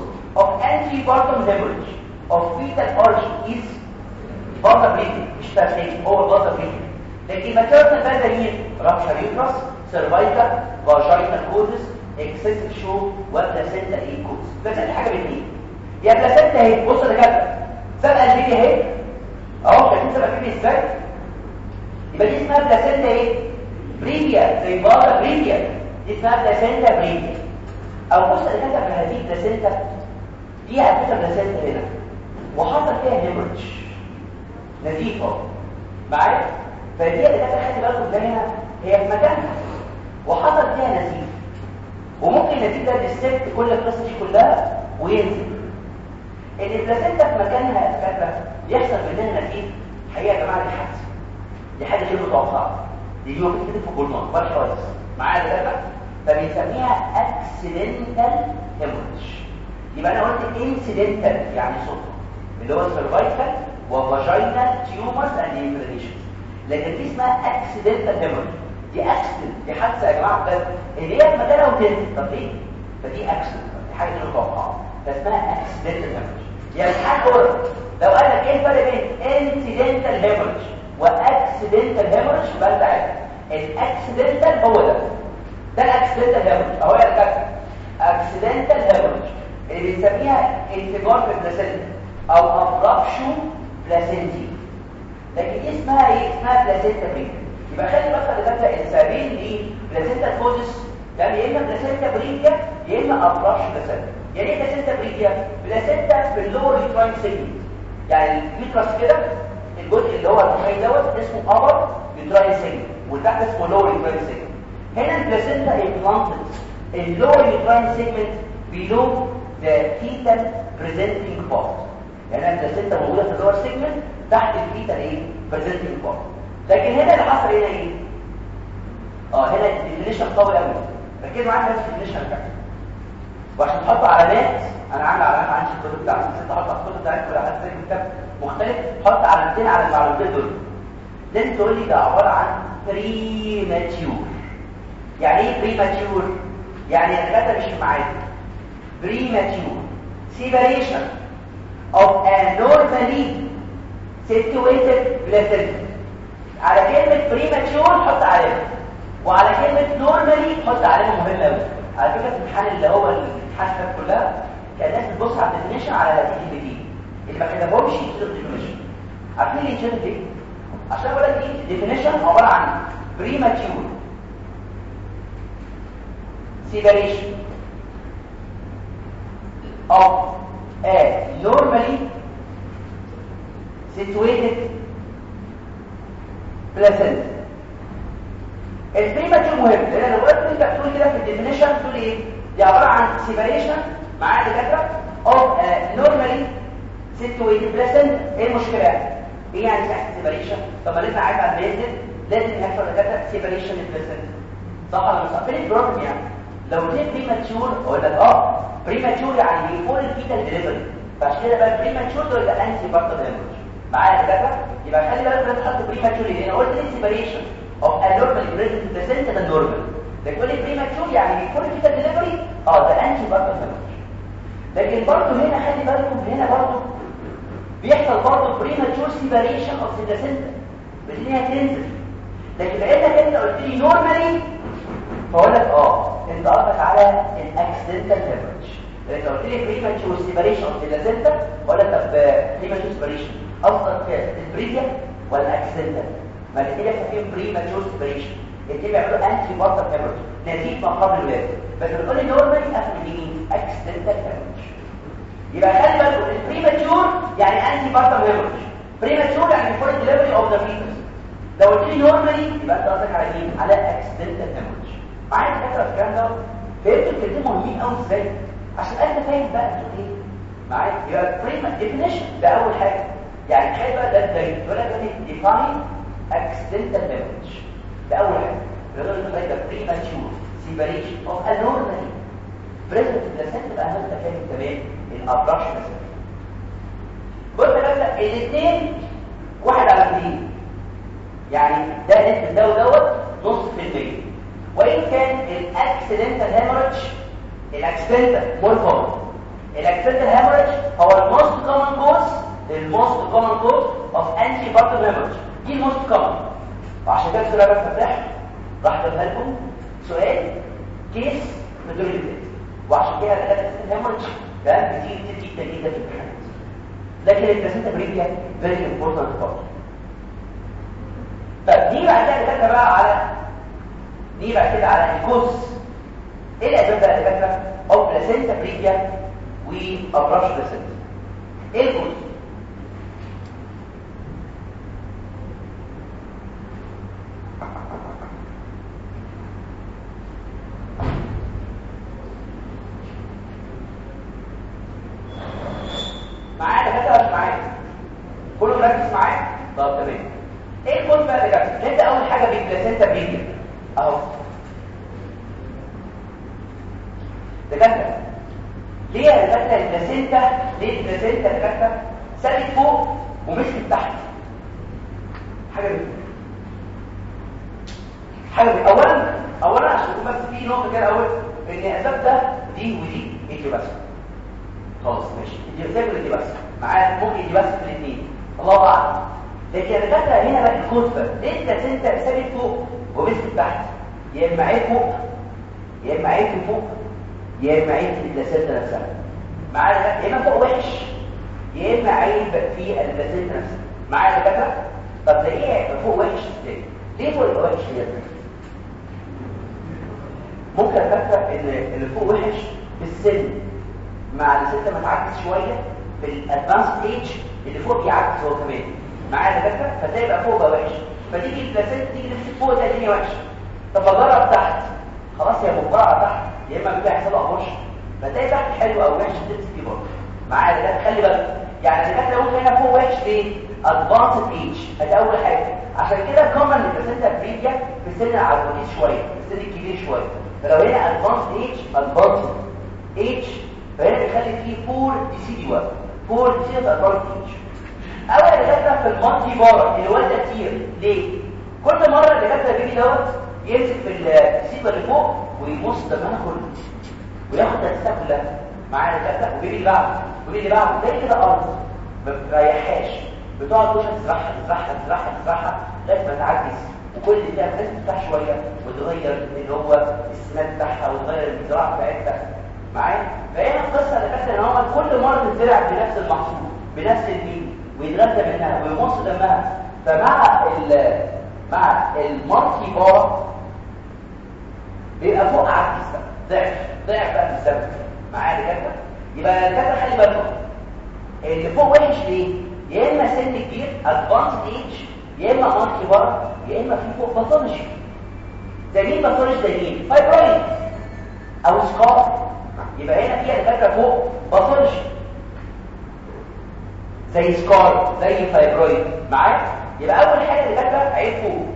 of antepartum hemorrhage of fetal origin is bladder bleeding مش تسليم هو bladder bleeding لكن maternal زي مين rupture uterus cervical vaginal causes excessive show وبلاسينتا إيه كودز بلاسينتا حاجة باثنين يا بلاسينتا اهي بص يا دكاتره سابقة ال baby اهي اهو شايفين سابقة ال baby إزاي يبقى دي اسمها placenta إيه previa زي vasa previa دي اسمها placenta previa أو بص اللي كتب هذه placenta دي فكره placenta هنا وحصل فيها hemorrhage نزيف اهو معايا فدي اللي خلي بالكم هنا هي في مكانها. وحصل فيها نزيف. وممكن النزيف ده يستفت كل القصة دي كلها وينزل. إن ال placenta في مكانها كاتبه يحصل منها نزيف. حقيقه يا جماعة دي حادثة. دي حاجة غير متوقعة. دي يوم كده في كل ولا حوادث معايا ده فبنسميها accidental hemorrhage يبقى أنا قلت incidental يعني صدفة. اللي هو cervical و vaginal tumors and inflammations لكن دي اسمها accidental hemorrhage دي accident دي حادثة يا جماعة. بجد اللي هي مكانها وتنزل طب ليه فدي accident دي حاجة غير متوقعه فاسمها accidental hemorrhage يعني الحاجة لو قال لك إيه الفرق بين incidental hemorrhage و accidental hemorrhage يبقى أنت عارف. ال accidental هو ده. ده ال accidental hemorrhage أهو يا دكاتره accidental hemorrhage اللي بنسميها انفجار في ال placenta أو abruptio placentae. لكن دي اسمها إيه؟ اسمها placenta previa يبقى خلي بالك يا دكاتره السببين دي placental causes يعني يا إما placenta previa يا إما abruptio placentae. يعني إيه placenta previa؟ placenta في ال lower uterine segment يعني ال uterus كده الجزء اللي هو الفوقاني دوت اسمه upper uterine segment والتحت اسمه lower uterine segment هنا ال placenta implanted ال lower uterine segment below the fetal presenting part. يعني ال placenta موجودة في ال lower segment تحت ال fetal إيه؟ presenting part. لكن هنا اللي حصل هنا إيه؟ آه هنا ال definition قوي قوي ركزوا معايا في ال definition بتاعتي. وعشان تحط علامات أنا عامل علامات عندي في الكتب بتاعتي. انت حط على الكتب بتاعتك ولا حد زي كتاب مختلف. حط علامتين على المعلومتين دول. لازم تقول لي ده عبارة عن premature يعني إيه premature يعني ال data مش معايا. premature separation. Of a normally situated placenta على كلمة premature حط علامة وعلى كلمة normally حط علامة مهمة قوي على فكرة الامتحان اللي هو الامتحان كلها كان الناس بتبص على ال definition على نتيجة دي اللي ما كتبهمش يكتبوا ال definition عارفين ليه يتشرح ليه؟ عشان بقول لك دي definition عبارة عن premature separation of normally situated placenta ال premature مهم لأن لو قلت انت بتقول كده في ال definition تقول إيه دي عباره عن separation معايا دكاتره of normally situated placenta إيه المشكلة إيه يعني تحت separation طب ما لسه عايز على لازم يحصل دكاتره separation لل placenta صح ولا صح فين ال problem يعني لو قلت premature أقول لك آه premature يعني before ال fetal delivery فعشان كده بقى premature ده يبقى antepartum hemorrhage معايا دكاترة؟ يبقى خلي بالك لازم تحط premature لأن قلت لي separation a normal present placenta ده normal لكن لي premature يعني before fetal delivery آه ده antepartum لكن برضه هنا خلي بالكم هنا برضه بيحصل برضه separation of the placenta بتلاقيها تنزل. لكن لقيتك انت قلت لي normally فأقول لك آه انت قصدك على ال accidental hemorrhage انت قلت لي of the placenta أقول لك طب premature separation قصدك ال previa ولا ال accidental ما الاثنين يحصل premature separation الاثنين بيعملوا antepartum hemorrhage نتيجه ما قبل الولاده. بس بتقول لي normally افهم مين accidental hemorrhage يبقى خلي بالكم ال pre mature يعني antepartum hemorrhage premature يعني before delivery of the fetus لو قلت لي normally يبقى أنت قصدك على مين على accidental hemorrhage فكره في الكلام ده فهمتوا الكلمتين مهمين قوي إزاي؟ عشان أنت فاهم بقى أنتوا إيه؟ معايا؟ يبقى ال definition ده أول حاجة. يعني تخيل بقى ده الدليل. يقول لك define accidental hemorrhage ده أول حاجة. بيقولوا لك ده premature separation of a normally situated placenta بقى أنت فاهم تمام. ال abruptio مثلا بص بقى الاثنين واحد على اثنين يعني ده نسبه ده ودوت نص في المية. وإن كان ال accidental hemorrhage ال accidental more common ال accidental hemorrhage هو ال most common cause ال most common cause of antepartum hemorrhage دي ال most common وعشان كده السؤال بس فتح. راح جابها لكم. سؤال كيس مدريد وعشان كده ده الهيموريدج ده بتيجي كتير جدا جدا في الامتحانات لكن البلاسينتا بريكيا فيري امبورتنت بارت طب دي بعد كده بقى على دي بعد كده على الكوز إيه الأسباب بقى اللي فاكره أو بلاسينتا بريكيا وابراش بلاسينتا إيه الكوز معايا دكاترة مش معايا؟ كله مركز معايا؟ تمام. إيه بقى يا دكاتره نبدا أول حاجة بال placenta اهو دكاترة. ليه يا دكاترة؟ ال placenta ليه ال placenta يا دكاترة؟ سابت فوق ومسكت تحت. حاجة من حاجة من اولا اولا عشان بس في نقطة كده أول إن اسباب ده دي ودي إيه بس. خلاص ماشي. دي زي دي بس. معاك ممكن دي بس الاثنين الله أعلم. لكن الدكاتره هنا بقى الكتبه ليه ال placenta سابت فوق ومسكت تحت يا إما عيب فوق يا إما عيب فوق يا إما عيب في ال placenta نفسها. معايا يا إما فوق وحش يا إما عيب في ال placenta نفسها. معايا دكاترة؟ طب ده إيه فوق وحش إزاي؟ ليه فوق وحش ليه ممكن أفكر إن اللي فوق وحش في السن. مع الست ما تعكس شوية في الادفانس إيج اللي فوق بيعكس هو كمان. معايا دكاترة؟ فتلاقي يبقى فوق بقى وحش. فتيجي البلاسينتا تيجي تمسك فوق ده الدنيا وحشة. طب اجرب تحت. خلاص يا مقرعه تحت. يا إما بيبقى يحصل له ابورشن فتلاقي تحت حلو أو وحش تمسك فيه برضه. معايا دكاتره خلي بالك. يعني الدكاتره ممكن هنا فوق وحش ليه advanced age ادي أول حاجة. عشان كده common ال placenta previa في السن العجوزي شوية في السن الكبير شوية. فلو هنا advanced age advanced age فهنا بيخلي فيه poor decidua poor decidua advanced age أول دكاتره في ال multipara اللي والده كتير. ليه؟ كل مرة الدكاتره بيجي دوت يمسك في السيبه اللي فوق ويبص دمها كله. وياخد الأسئلة كلها. معايا الدكاتره وبيجي اللي بعده. وبيجي اللي بعده. زي كده أرض. ما بتريحهاش بتقعد توشك تزرعها تزرعها تزرعها تزرعها لغاية ما تعجز. وكل اللي فيها ناس تفتح شوية وتغير اللي هو السمات بتاعها وتغير الزراعة بتاعتها. معايا؟ فهي القصة اللي فاكره إن هم كل مرة تتزرع بنفس المحصول بنفس المين ويتغذى منها ويمص دمها فمع ال مع المالتي بار بيبقى فوق عكس ضعف ضعف بقى في الزمن معايا كده يبقى كده خلي بالكم اللي فوق وحش ليه يا إما سن كبير advanced age يا إما multipara يا إما في فوق pathology ده مين pathology ده مين؟ fibroid أو scar يبقى هنا في الفكرة فوق pathology زي scar زي fibroid معايا يبقى أول حاجة اللي فاكره عيب فوق.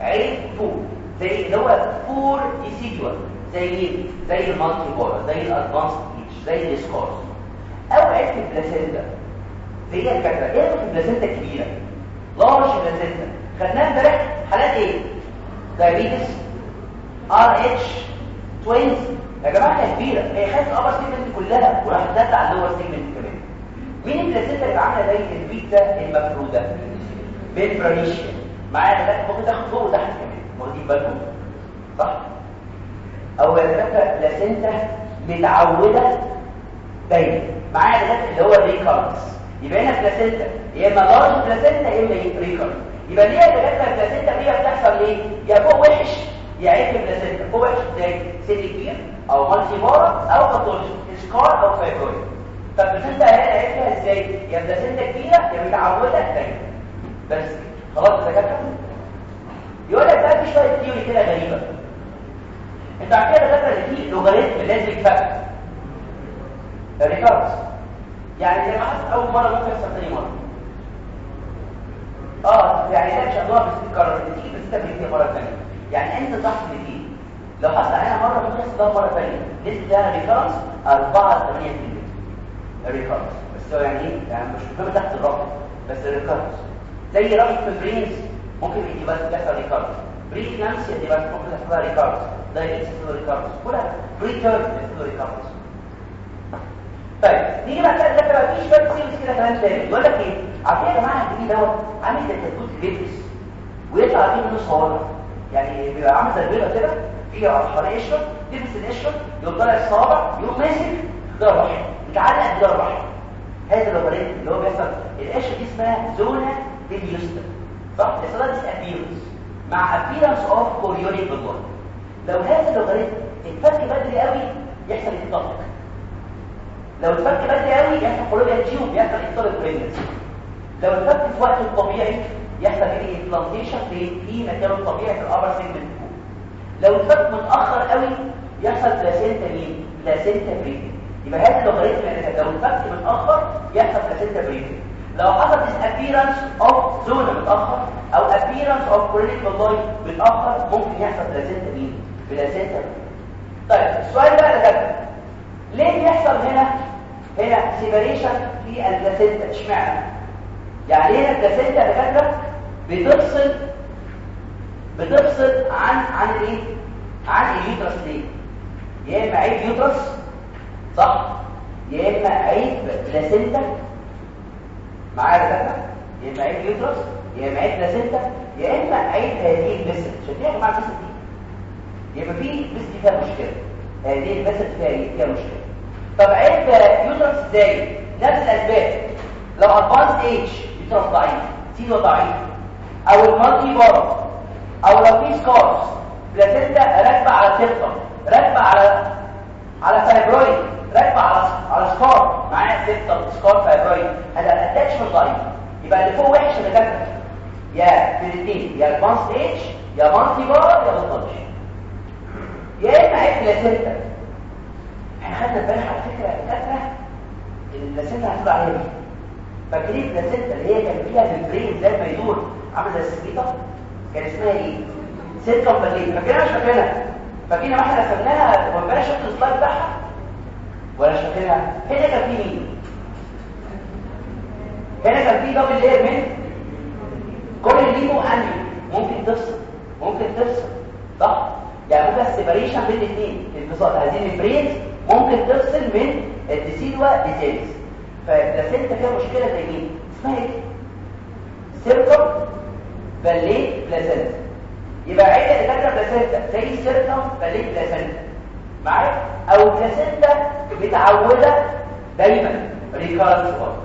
عيب فوق. زي اللي هو poor decidua زي إيه؟ زي ال multipara زي ال advanced age زي ال scar أو عيب في ال placenta. زي الفكرة. إيه في ال placenta كبيرة. large placenta. خدناها امبارح. حالات إيه؟ diabetes Rh twins يا جماعة هي كبيرة. هي خدت ال upper segment كلها وراح تدلع على ال lower segment مين ال placenta اللي عامله زي البيتزا المفروده بال placenta معايا ده ممكن تاخد فوق وتحت كمان. واخدين بالكم صح؟ أو الفكرة placenta متعودة باينه معايا ده اللي هو ال recurrence يبقى هنا placenta يا إما large placenta يا إما recurrence. يبقى ليه الدكاتره ال placenta دي بتحصل ليه؟ يا فوق وحش يا عيب ال placenta فوق وحش زي سن كبير أو multipara أو pathology scar أو fibroid طب البلاسينتا هنا عيبها إزاي؟ يا بلاسينتا كبيرة يا متعوده باينه بس خلاص دكاتره يقول لك بقى في شوية تيوري كده غريبة. أنت يا دكاتره إن في لوغاريتم لازم يتفك الريكارس يعني زي ما حصل أول مرة ممكن يحصل ثاني مرة. آه يعني ده مش هتقدر تتكرر. تيجي تستفيد فيها مرة ثانية يعني أنت في دي. لو حصل عليها مرة ممكن يحصل مرة ثانية نسبه ده ريكارس 4 8% الريكارس بس هو يعني إيه؟ يعني مش مكتوب تحت الرقم بس الريكارس زي رقم في البرينز ممكن يجي بس ريكارس بري نانسي دي بس ممكن يحصل ريكارس دايركت يحصل ريكارس كلها بري تيرم يحصل ريكارس طيب نيجي بقى كده كده في شوية سيريس كده كمان تاني. يقول لك إيه؟ عارفين يا جماعة الجديد دوت. عامل زي الكتكوت البيبس ويطلع فيه منه صوابع يعني بيبقى عامل زي البيضه كده. في حوالي قشره تلبس القشره يقوم طالع الصوابع يقوم ماسك جدار الرحم متعلق جدار الرحم هذا اللوغاريتم اللي هو بيحصل. القشره دي اسمها zona pellucida صح؟ الصلاه disappearance مع appearance of chorionic villi لو هذا اللوغاريتم اتفك بدري قوي يحصل انطلاق لو اتفك بدري قوي يحصل fallopian tube يحصل انطلاق pregnancy لو اتفك في وقت الطبيعي يحصل إيه implantation في في مكانه الطبيعي في ال upper segment لو اتفك متأخر قوي يحصل placenta مين placenta praevia يبقى هذا اللوغاريتم اللي لو اتفك متاخر يحصل placenta praevia لو حصل disappearance of zona متاخر أو appearance of chorionic villi متاخر ممكن يحصل placenta مين placenta طيب السؤال بقى ده. ليه بيحصل هنا هنا separation في ال placenta؟ اشمعنى؟ يعني هنا ال placenta دكاتره بتفصل بتفصل عن عن الايه عن ال uterus ليه؟ يا إما عيب uterus صح؟ يا إما عيب placenta معايا يا دكاتره يا إما عيب uterus يا إما عيب placenta يا إما عيب هذه ال vessel شايفين يا جماعة ال vessel دي. يبقى في vessel دي فيها مشكلة. هذه ال vessel فيها إيه؟ فيها مشكلة. طب عيب uterus إزاي؟ نفس الأسباب. لو advanced age uterus ضعيف. سيلو ضعيف. أو ال multipara أو لو في scars placenta راكبه على septum راكبه على على fibroid راكبه على على scar معاه septum scar fibroid هذا ال attachment ضعيف يبقى اللي فوق وحش اللي كاتب يا في الاثنين يا advanced age يا multipara يا pathology يا إما عيب placenta إحنا خدنا بالنا على فكرة الدكاتره ال placenta هتبقى عليها دي. فاكرين ال placenta اللي هي كان فيها ال membrane زي ما يدور عامل زي السبيطة؟ كان اسمها إيه؟ circumvallate فاكرينها؟ مش فاكرينها؟ فاكرين ما إحنا رسمناها وامبارح شفت ال slide بتاعها؟ ولا مش هنا كان في مين؟ هنا كان في double layer من؟ كل الليمو انجل ممكن تفصل. ممكن تفصل. صح؟ يعني ممكن ال separation بين الاثنين. انفصال هذه ال membranes ممكن تفصل من ال decidua basalis فال placenta فيها مشكلة زي مين اسمها إيه؟ circumvallate placenta يبقى عيله الدكاتره placenta زي circumvallate placenta معايا أو placenta متعودة دايما. recurrence برضه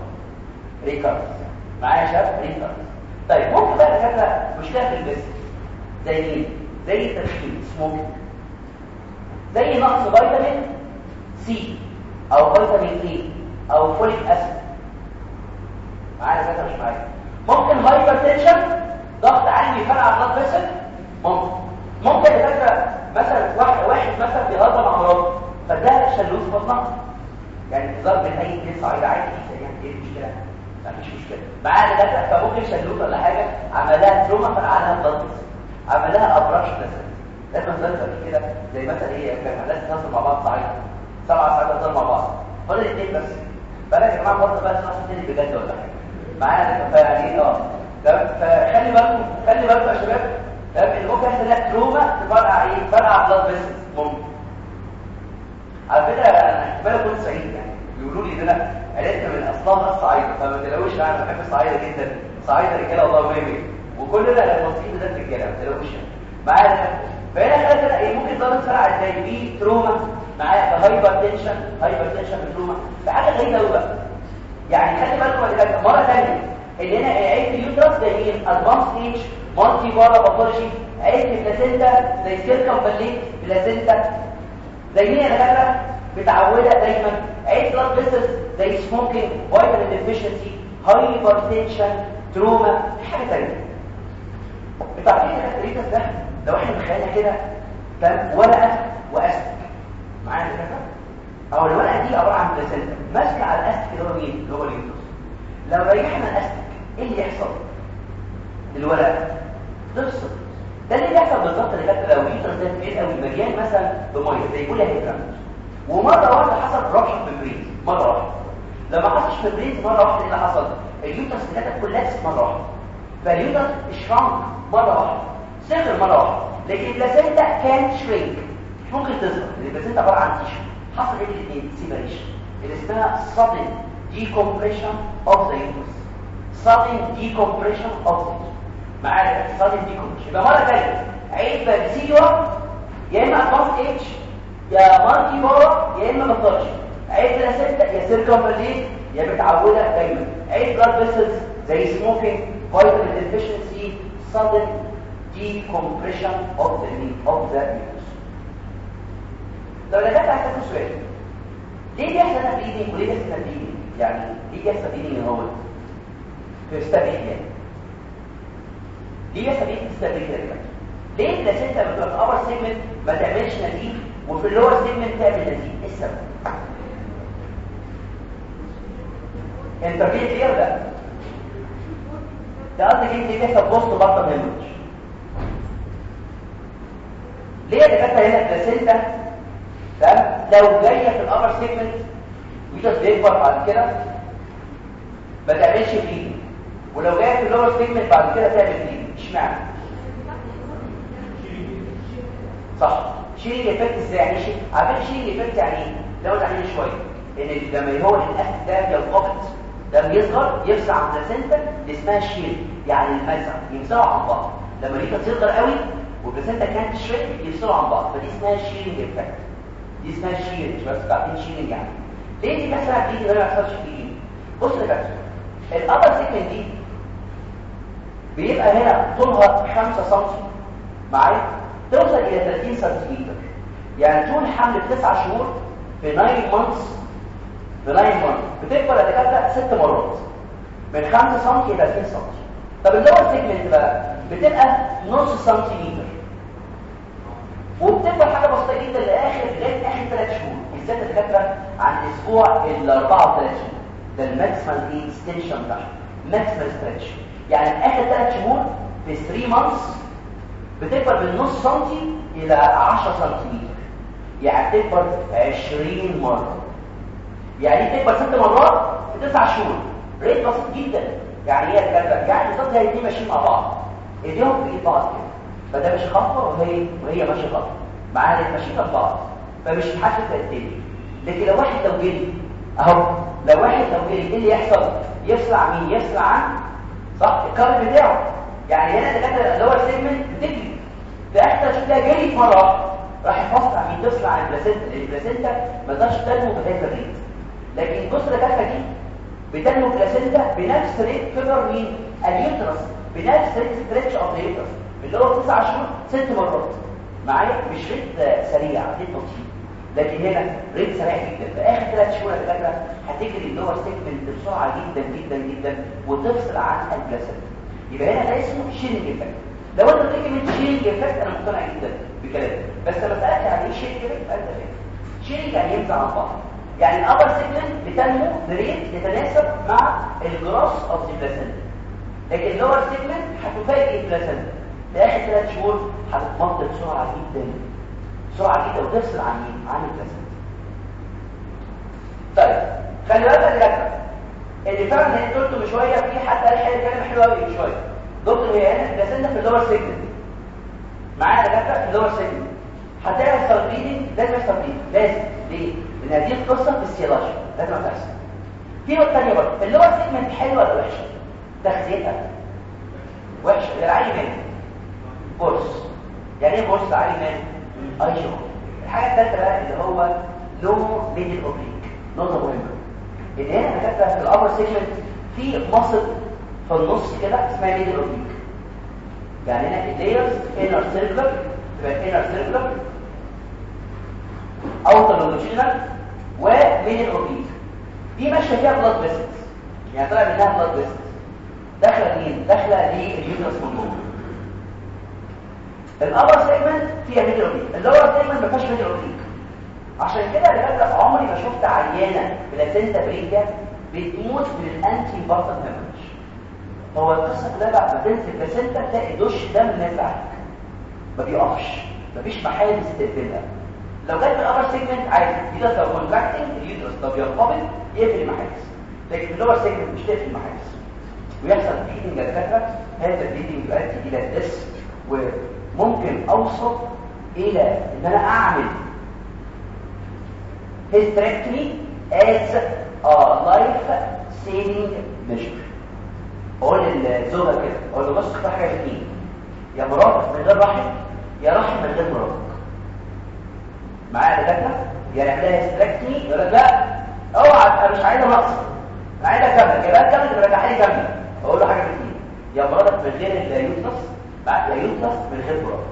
recurrence معايا يا شباب؟ recurrence طيب ممكن بقى دكاتره مشكلة في الجسم زي إيه؟ زي التدخين smoking زي نقص فيتامين C أو فيتامين E أو folic acid معايا دكاتره مش معايا. ممكن hypertension ضغط عالي يفرقع blood vessel ممكن. ممكن دكاتره مثلا واحد واحد مثلا بيهضم مع مراته. فده شلوت في بطنها يعني ضرب من أي اثنين صعيد عادي يعني إيه؟ المشكلة مفيش مشكلة. معاها دكاتره فممكن شلوت ولا حاجة عمل لها تروما فرقع لها بلاد فيسل عمل لها ابراش مثلا لازم نظل كده زي مثلا إيه كان لازم نظل مع بعض صعيد سبعه ساعات نظل مع بعض. فاضل اثنين بس. بالك يا جماعة برضه بقى ناس تاني بجد ولا حاجة. معانا فيعني آه. فخلي بالكم خلي بالكم يا شباب. تمام اللي ممكن يحصل لها trauma تفرقع إيه تفرقع blood vessels ممكن. على فكرة أنا احتمال كنت سعيد يعني. بيقولوا لي إن أنا عرفت من أصلها الصعيده فما تلاقوش أنا بحب الصعيدة جدا. صعيدة رجالة الله ميمي وكلنا المصريين ده رجاله ما تلاقوش معايا فهنا بالك إيه ممكن ضغط فرقع إزاي في trauma. معايا hypertension hypertension trauma. في حاجة غريبة قوي بقى. يعني خلي بالكم مرة ثانية ان هنا عيب ال uterus زي مين؟ advanced age multipara pathology عيب ال placenta زي circumvallate placenta زي مين يا دكاتره متعودة دايما. عيب blood vessels زي smoking vitamin deficiency hypertension trauma حاجة ثانية أنتوا عارفين ال characteristics ده لو إحنا تخيلنا كده تمام ورقة واستك معايا كده أو الورقة دي عبارة عن placenta ماسكة على الاستك اللي هو مين؟ اللي هو ال uterus لو ريحنا الاستك إيه اللي يحصل؟ الورقة. ده اللي بيحصل بالظبط اللي كانت لو ال uterus ده كبير قوي مليان مثلا بمية زي polyhydramnios ومرة واحدة حصل rupture في ال membranes مرة واحدة. لما حصلش في البريز مرة واحدة إيه اللي حصل؟ ال uterus can collapse مرة واحدة. فال uterus shrank مرة واحدة. صغر مرة واحدة. لكن البلاسينتا كان شرينك مش ممكن تصغر ال placenta عبارة عن tissue حصل إيه الاثنين separation اللي اسمها sudden decompression of the uterus. sudden decompression of the uterus. معايا sudden decompression يبقى مرة ثانية عيب بكتيريا يا إما advanced age يا multipara يا إما pathology عيب placenta يا circumvallate يا متعودة دايما. عيب blood vessels زي smoking vitamin deficiency sudden decompression of the of the uterus لو رجعت هسألكوا سؤال. ليه بيحصل هنا bleeding وليه بيحصل هنا bleeding يعني ليه بيحصل bleeding هو inevitable يعني. ليه بيحصل bleeding inevitable كده ليه؟ ال placenta لما تبقى في ال upper segment ما تعملش نزيف وفي ال lower segment تعمل نزيف إيه السبب؟ أنت في كلير ده ده قصدك انت بيحصل بوست بطن هيموريج ليه يا دكاتره هنا البلاسينتا تمام؟ لو جاية في الابر سيجمنت ويتس بيكبر بعد كده ما تعملش فيه. ولو جاية في اللور سيجمنت بعد كده تعمل فيه. اشمعنى صح. شيلينج افكت إزاي؟ يعني شيء عارفين شيلينج افكت يعني إيه لو تعمل شوية. إن لما هو الاسد ده ينقبض ده بيصغر يفصل عن البلاسنتا اللي اسمها شيل يعني المزع يمسحوا عن بعض. لما ليك تصغر قوي والبلاسنتا كانت شريك يفصلوا عن بعض. فدي اسمها شيلينج افكت دي اسمها شيل مش بس بعدين شيلينج يعني. ليه دي بتحصل دي ما يحصلش فيه بص يا كابتن الابر سيكمنت دي بيبقى هنا طولها 5 سم معايا؟ توصل إلى 30 سم يعني طول حمل 9 شهور في 9 months في 9 months بتكبر يا دكاترة 6 مرات. من 5 سم إلى 30 سم طب ال lower segment بقى؟ بتبقى نص سنتيمتر. وبتكبر حاجة بسيطة جدا لآخر لغايه آخر 3 شهور. بالذات الدكاتره عن أسبوع ال 34 ده ال maximal extension بتاعها maximal stretch يعني آخر 3 شهور في 3 مانثس بتكبر من نص سنتي إلى 10 سنتيمتر. يعني تكبر 20 مرة. يعني تكبر 6 مرات في 9 شهور. ريت بسيط جدا. يعني هي الكلام يعني بالظبط زي الاثنين ماشيين مع بعض. إيديهم في ايد بعض كده. فده مش خطوه وهي وهي ماشية خطوه معاها الاثنين ماشيين مع بعض. فمش حاجة زي التاني. لكن لو واحد لو جري أهو لو واحد لو جري إيه اللي يحصل؟ يسرع مين؟ يسرع عن صح؟ الكارب بتاعه. يعني هنا دكاتره اللور سيجمنت بتجري في احسن شكلها جري مرة راح يفصل مين تسرع عن البلاسنتا البلاسنتا ما تقدرش تنمو بهذا الريت لكن بص الدكاتره دي بتنمو بلاسنتا بنفس ريت كبر مين؟ اليوترس. بنفس ريت ستريتش أوف اليوترس اللي هو 9 شهور ست مرات معايا؟ مش ريت سريع ريت بطيء. لكن هنا rate سريع جدا. في آخر ثلاث شهور يا دكاترة هتجري ال lower segment بسرعة جدا جدا جدا وتفصل عن ال placenta يبقى هنا ده اسمه shearing effect لو أنت من shearing effect أنا مقتنع جدا بكلامك. بس لما سألت يعني إيه shearing effect انت فاهم shearing يعني ينزع عن بعض. يعني ال upper segment بتنمو ب rate يتناسب مع ال growth of the placenta لكن ال lower segment هتفاجئ ال placenta. في اخر ثلاث شهور هتتمط بسرعة جدا. بسرعة جدا وتفصل عن مين؟ عن ال placenta طيب خلي بالك دكتور اللي فعلا اللي قلته من شوية في حد قال كلمة حلوة قوي شوية. دكتور هي هنا ال placenta في ال lower segment يا دكتور في ال lower segment هتعمل bleeding لازم يحصل لازم. ليه؟ لأن هذه القصة في السيولوجي لازم تحصل في نقطة ثانية برضه. ال lower segment حلوة ولا وحشة؟ تغذيتها وحشة. غير عالي منها بورس. يعني إيه بورس؟ عالي منها اي شو الحاجة الثالثه بقى اللي هو لو ميدل اوبليك نقطه مهمه إن هنا كاتبه في الابر سيجمنت في مصل في النص كده اسمها ميدل اوبليك يعني هنا اللايرز انر سيركلر تبقى انر سيركلر اوتر لونجيتودينال وميدل اوبليك دي ماشية فيها بلاد فيسلز يعني طلع منها blood vessels داخلة مين؟ داخلة لل uterus من جوه ال upper segment فيها middle oblique ال lower segment ما فيهاش middle oblique عشان كده لغايه عمري ما شفت عيانة placenta previa بتموت من ال antepartum hemorrhage هو القصة كلها بعد ما تنزل placenta تلاقي دش دم نازل عليك ما بيقفش مفيش محل استقبالها. لو جت ال upper segment عادي يقدر لو contracting ال uterus طب ينقبض يقفل المحاجز لكن ال lower segment مش تقفل المحاجز ويحصل bleeding الكتره هذا ال bleeding يؤدي إلى ال death وممكن اوصل إلى إن أنا أعمل. Hysterectomy as a life saving measure. أقول للزوجه كده أقول له بص اختار حاجة يا مرافق من غير رحم يا رحم من غير مرافق معايا دكاتره يا نعملها هيستريكتومي يقول لك لا اوعى أنا مش عايزه نقص أنا عايزه كامله يبقى كامله تبقى رجعها لي كامله أقول له حاجة اثنين يا مرافق من غير اليوترس من غير مرافق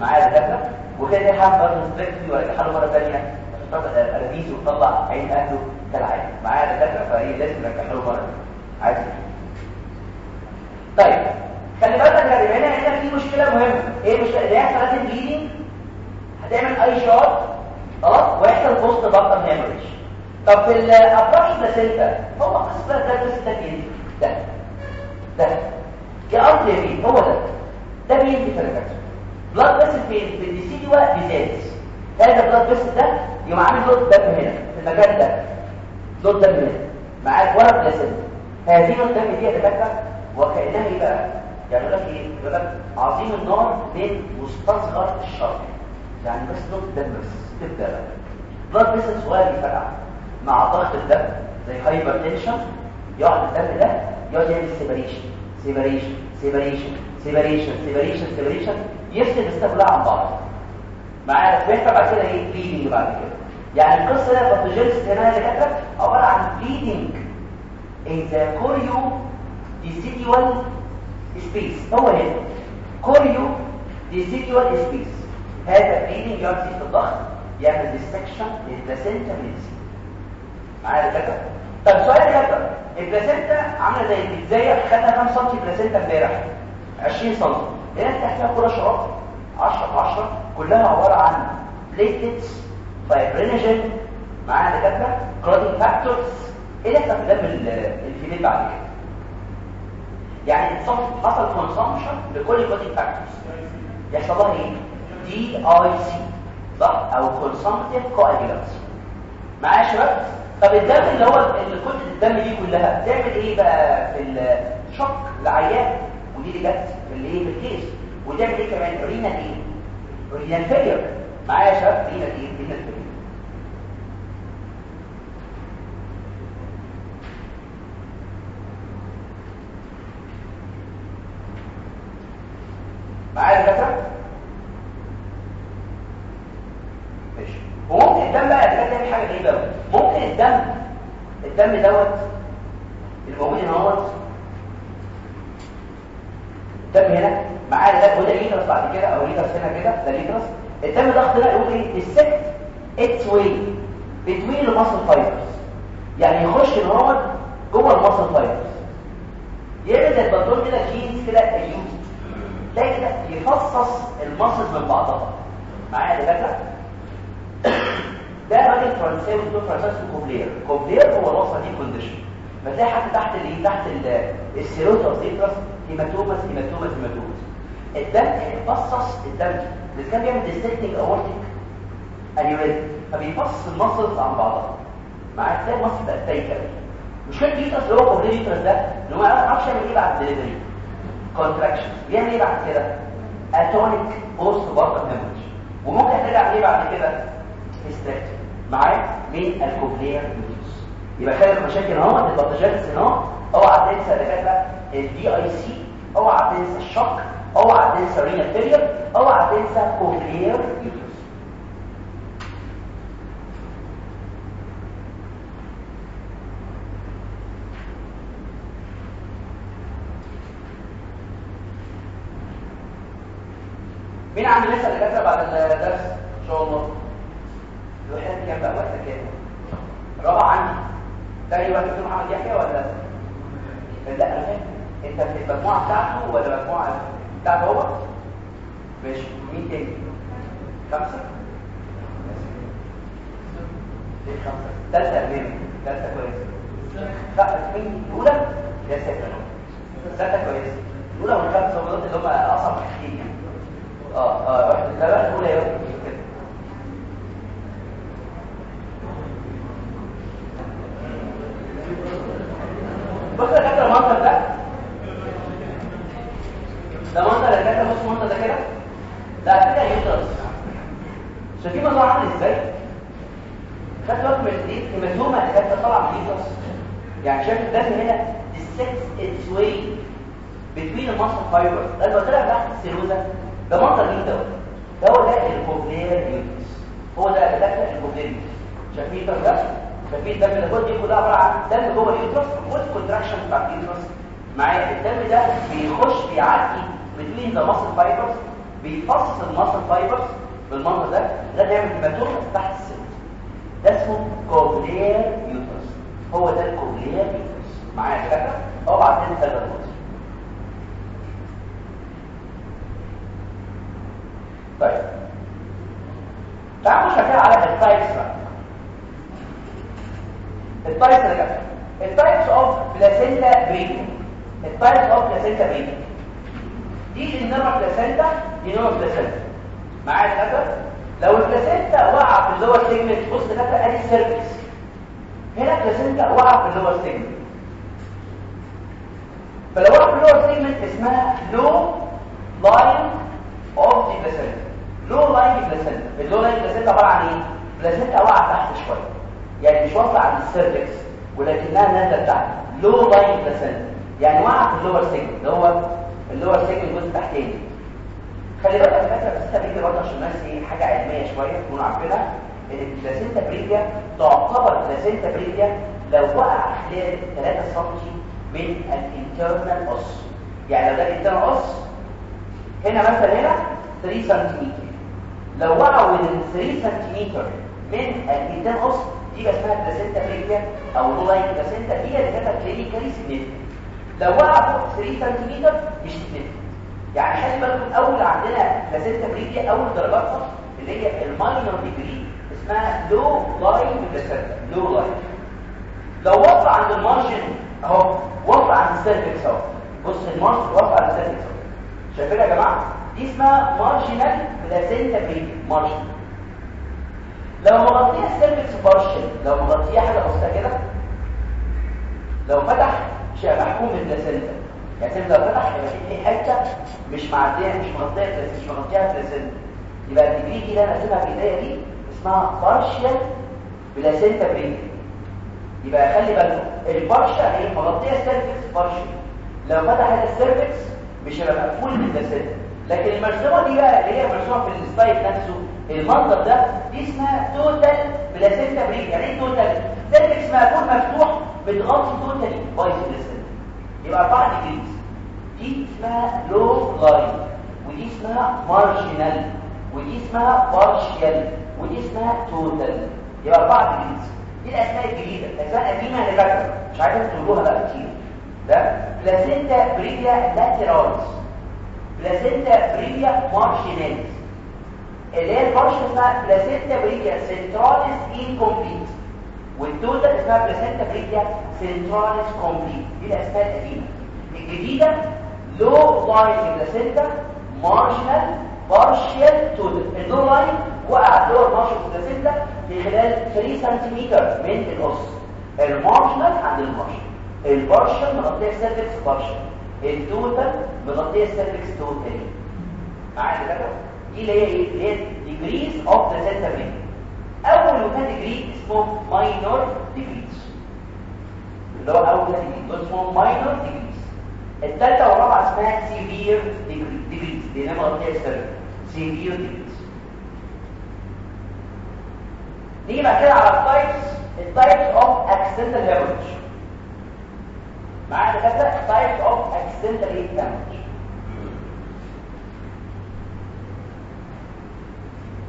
معايا دكاتره وكده دي حاجة برضه هيستريكتومي ولا حاله مرة ثانية أرابيس وطلع عين أهله كالعادة. معايا دكاترة فهي لازم نرجع له مرة عادي طيب خلي بالك يا جماعة هنا في مشكلة مهمة. إيه المشكلة؟ اللي هيحصل لازم بليدنج هتعمل أي شوت خلاص؟ ويحصل بوست بطن هيموريج طب في الابراش بلاسنتا هو قصة ده بس ده ده ده. يا أرض يا بيه هو ده. ده في الركبة بلاد بس في الديسيدوا بيزاز هذا بلاد بس ده يقوم عامل لود دم هنا في المكان ده. لود دم هنا. معاك ولا بلاسنتا هذه لود دم دي يا وكأنها إيه بقى؟ يعني لك إيه؟ يقول لك عظيم النار من مستصغر الشر يعني بس لود دم بس تبدا بقى blood vessel صغير يفرقع مع ضغط الدم زي hypertension يقعد الدم ده يقعد يعمل separation separation separation separation separation separation يفصل ال stuff كلها عن بعض معايا بيحصل بعد كده إيه bleeding بعد كده. يعني القصة ده pathogenesis هنا يا دكاتره عبارة عن bleeding in the choreo decidual space. هو هنا. Choreo decidual space. هذا بليدنج يمشي في الضغط يعمل ديستكشن للبلاسينتا ميديسين معايا يا دكاتره طب سؤال دكاتره البلاسينتا عاملة زي البيتزاية خدنا كام سنتي بلاسينتا امبارح؟ 20 سم هنا تحتها كره شراب 10 في 10 كلها عبارة عن بليتلتس fibrinogen معانا دكاترة clotting factors إيه اللي في دم ال female بعد كده. يعني حصل consumption لكل clotting factors يحصل لها إيه؟ DIC صح؟ أو consumptive coagulopathy معايا يا شباب؟ طب الدم اللي هو اللي كتله الدم دي كلها تعمل إيه بقى في ال shock للعيان؟ ودي اللي جت في الايه في ال case وتعمل إيه كمان renal إيه؟ renal failure معايا يا شباب؟ renal إيه؟ renal failure معايا الدكاتره ماشي. وممكن الدم بقى الدم يعمل حاجة غريبة قوي ممكن الدم الدم دوت الموجود هنا اهوت الدم هنا معاه ده وده ليترس بعد كده أو ليترس هنا كده ده ليترس الدم ضغط ده يقول إيه السكت اتس واي بتوين الماسل فايبرز يعني يخش ان هو جوه الماسل فايبرز يعمل زي البطون كده جينز كده ايوز تلاقي كده يفصص الماسل من بعضها معايا دكاتره ده راجل فرنساوي اسمه فرانسيسكو Couvelaire Couvelaire هو الوصفه دي condition حتى تحت ال serosa uterus hematomas hematomas hematomas الدم يفصص الدم. اللي كان بيعمل dissecting aortic aneurysm فبيفصص ال muscles عن بعضها. معاك تلاقي ال muscle بقى تايكه مشكله ال uterus اللي هو Couvelaire ال uterus ده ان هو ما يعرفش يعمل إيه بعد ال delivery contraction بيعمل إيه بعد كده؟ atonic postpartum hemorrhage وممكن ترجع إيه بعد كده. hysterectomy معاك؟ من ال Couvelaire يبقى خلي المشاكل اهو ال pathogenesis اهو اوعى تنسى دكاترة ال DIC اوعى تنسى ال shock اوعى تنسى renal failure اوعى تنسى uterus مين عامل لسه دكاترة بعد الدرس؟ إن شاء الله. الوحيد كام بقى وقت كام رابع عندي. تاني وقت دكتور محمد يحيى ولا لا؟ أنا فاهم. أنت المجموعة بتاعته ولا المجموعه بتاعته هو؟ ماشي. مين تاني؟ خمسة. ليه خمسة؟ ثالثه امامي ثالثه كويسة. لا مين الأولى يا ساتر. ثالثه كويسة. الأولى والخامسة هم اللي هم أصعب حاجتين يعني آه آه لا لا الأولى يا كده بص يا كابتن المنظر ده ده منظر يا كابتن بص المنظر ده كده ده كده يوترس شايفين الموضوع عامل إزاي؟ خدت بالك من دي هيماتوما اللي كانت طالعه من اليوترس يعني شايف الدم هنا dissects its way between the muscle fibers لما طلع تحت ال serosa ده منظر دوت ده؟ هو ده ال Couvelaire uterus هو ده ده ال Couvelaire شايفين ده؟ شايفين الدم ده. كله كلها عبارة عن دم جوه ال uterus وال contraction بتاع ال uterus معايا؟ الدم ده بيخش بيعدي بين the muscle fibers بيفصص ال muscle fibers بالمنظر ده. ده بيعمل hematoma تحت السن ده اسمه Couvelaire uterus هو ده ال Couvelaire uterus معايا كده أوعى تنسى ده. طيب. تعالوا شكل على ال types بقى. ال types اللي جنبها ال types of placenta previa ال types of placenta previa دي النوع placenta دي نوع placenta معايا كده لو ال placenta وقع في ال lower segment بص ده أدي ال cervix هنا ال placenta وقع في ال lower segment فلو وقع في ال lower segment اسمها low lying of the placenta low lying placenta ال low lying placenta عبارة عن إيه؟ placenta وقع تحت شوية. يعني مش واصله عند ال cervix ولكنها نازله تحت low lying placenta يعني وقع في ال lower segment اللي هو ال lower segment الجزء التحتاني خلي بالك فاكر بس previa برضه عشان الناس إيه حاجة علمية شوية تكونوا عارفينها إن ال placenta previa تعتبر placenta previa لو وقع خلال 3 سم من ال internal os يعني لو ده ال internal os هنا مثلا هنا 3 سم لو وقعوا من 3 سم من ال internal os دي اسمها placenta previa أو low lying placenta هي اللي كانت clinically significant لو وقع فوق 3 سم مش significant يعني خلي بالكم أول عندنا placenta previa أول درجاتها اللي هي ال minor degree اسمها low lying placenta low lying لو وقع عند ال margin أهو وقع عند ال cervix أهو. بص ال margin وقع عند ال cervix شايفين يا جماعة؟ دي اسمها marginal placenta previa margin لو مغطيه ال cervix partial لو مغطيه حاجة بسيطه كده لو فتح مش هيبقى محكوم بال placenta يعني لو فتح يبقى في حتة مش معدية مش مغطية مش مغطيها placenta يبقى ال degree دي اللي أنا راسمها في ايديا دي اسمها partial placenta previa يبقى خلي بالكم ال partial هي مغطية ال cervix partial لو فتح هذا ال cervix مش هيبقى مقفول بال placenta لكن المرسومة دي بقى اللي هي مرسومة في ال slide نفسه المنظر ده دي اسمها total placenta previa يعني إيه total cervix مقفول مفتوح بتغطي totally by the placenta يبقى أربعة degrees دي اسمها low lying ودي اسمها marginal ودي اسمها partial ودي اسمها total يبقى أربعة degrees دي الأسماء الجديدة. الأسماء القديمة اللي فاكرة مش عايزة تقولوها بقى كتير. ده placenta previa lateralis placenta previa marginalis اللي هي ال partial اسمها placenta previa centralis incomplete وال total اسمها placenta previa centralis complete دي الأسماء القديمة. الجديدة low lying placenta marginal partial total ال low lying وقع lower margin placenta في خلال 3 سم من ال os. ال marginal عند ال margin ال partial مغطيه ال cervix partial ال total مغطيه ال cervix totally معايا كده دي اللي هي إيه اللي هي degrees of placenta previa أول category اسمه minor degrees اللي هو أول category اسمهم minor degrees الثالثه والرابعة اسمها severe degrees دي نعمل غطيه السر severe degrees نيجي بعد كده على ال types ال types of accidental hemorrhage معانا كده types of accidental hemorrhage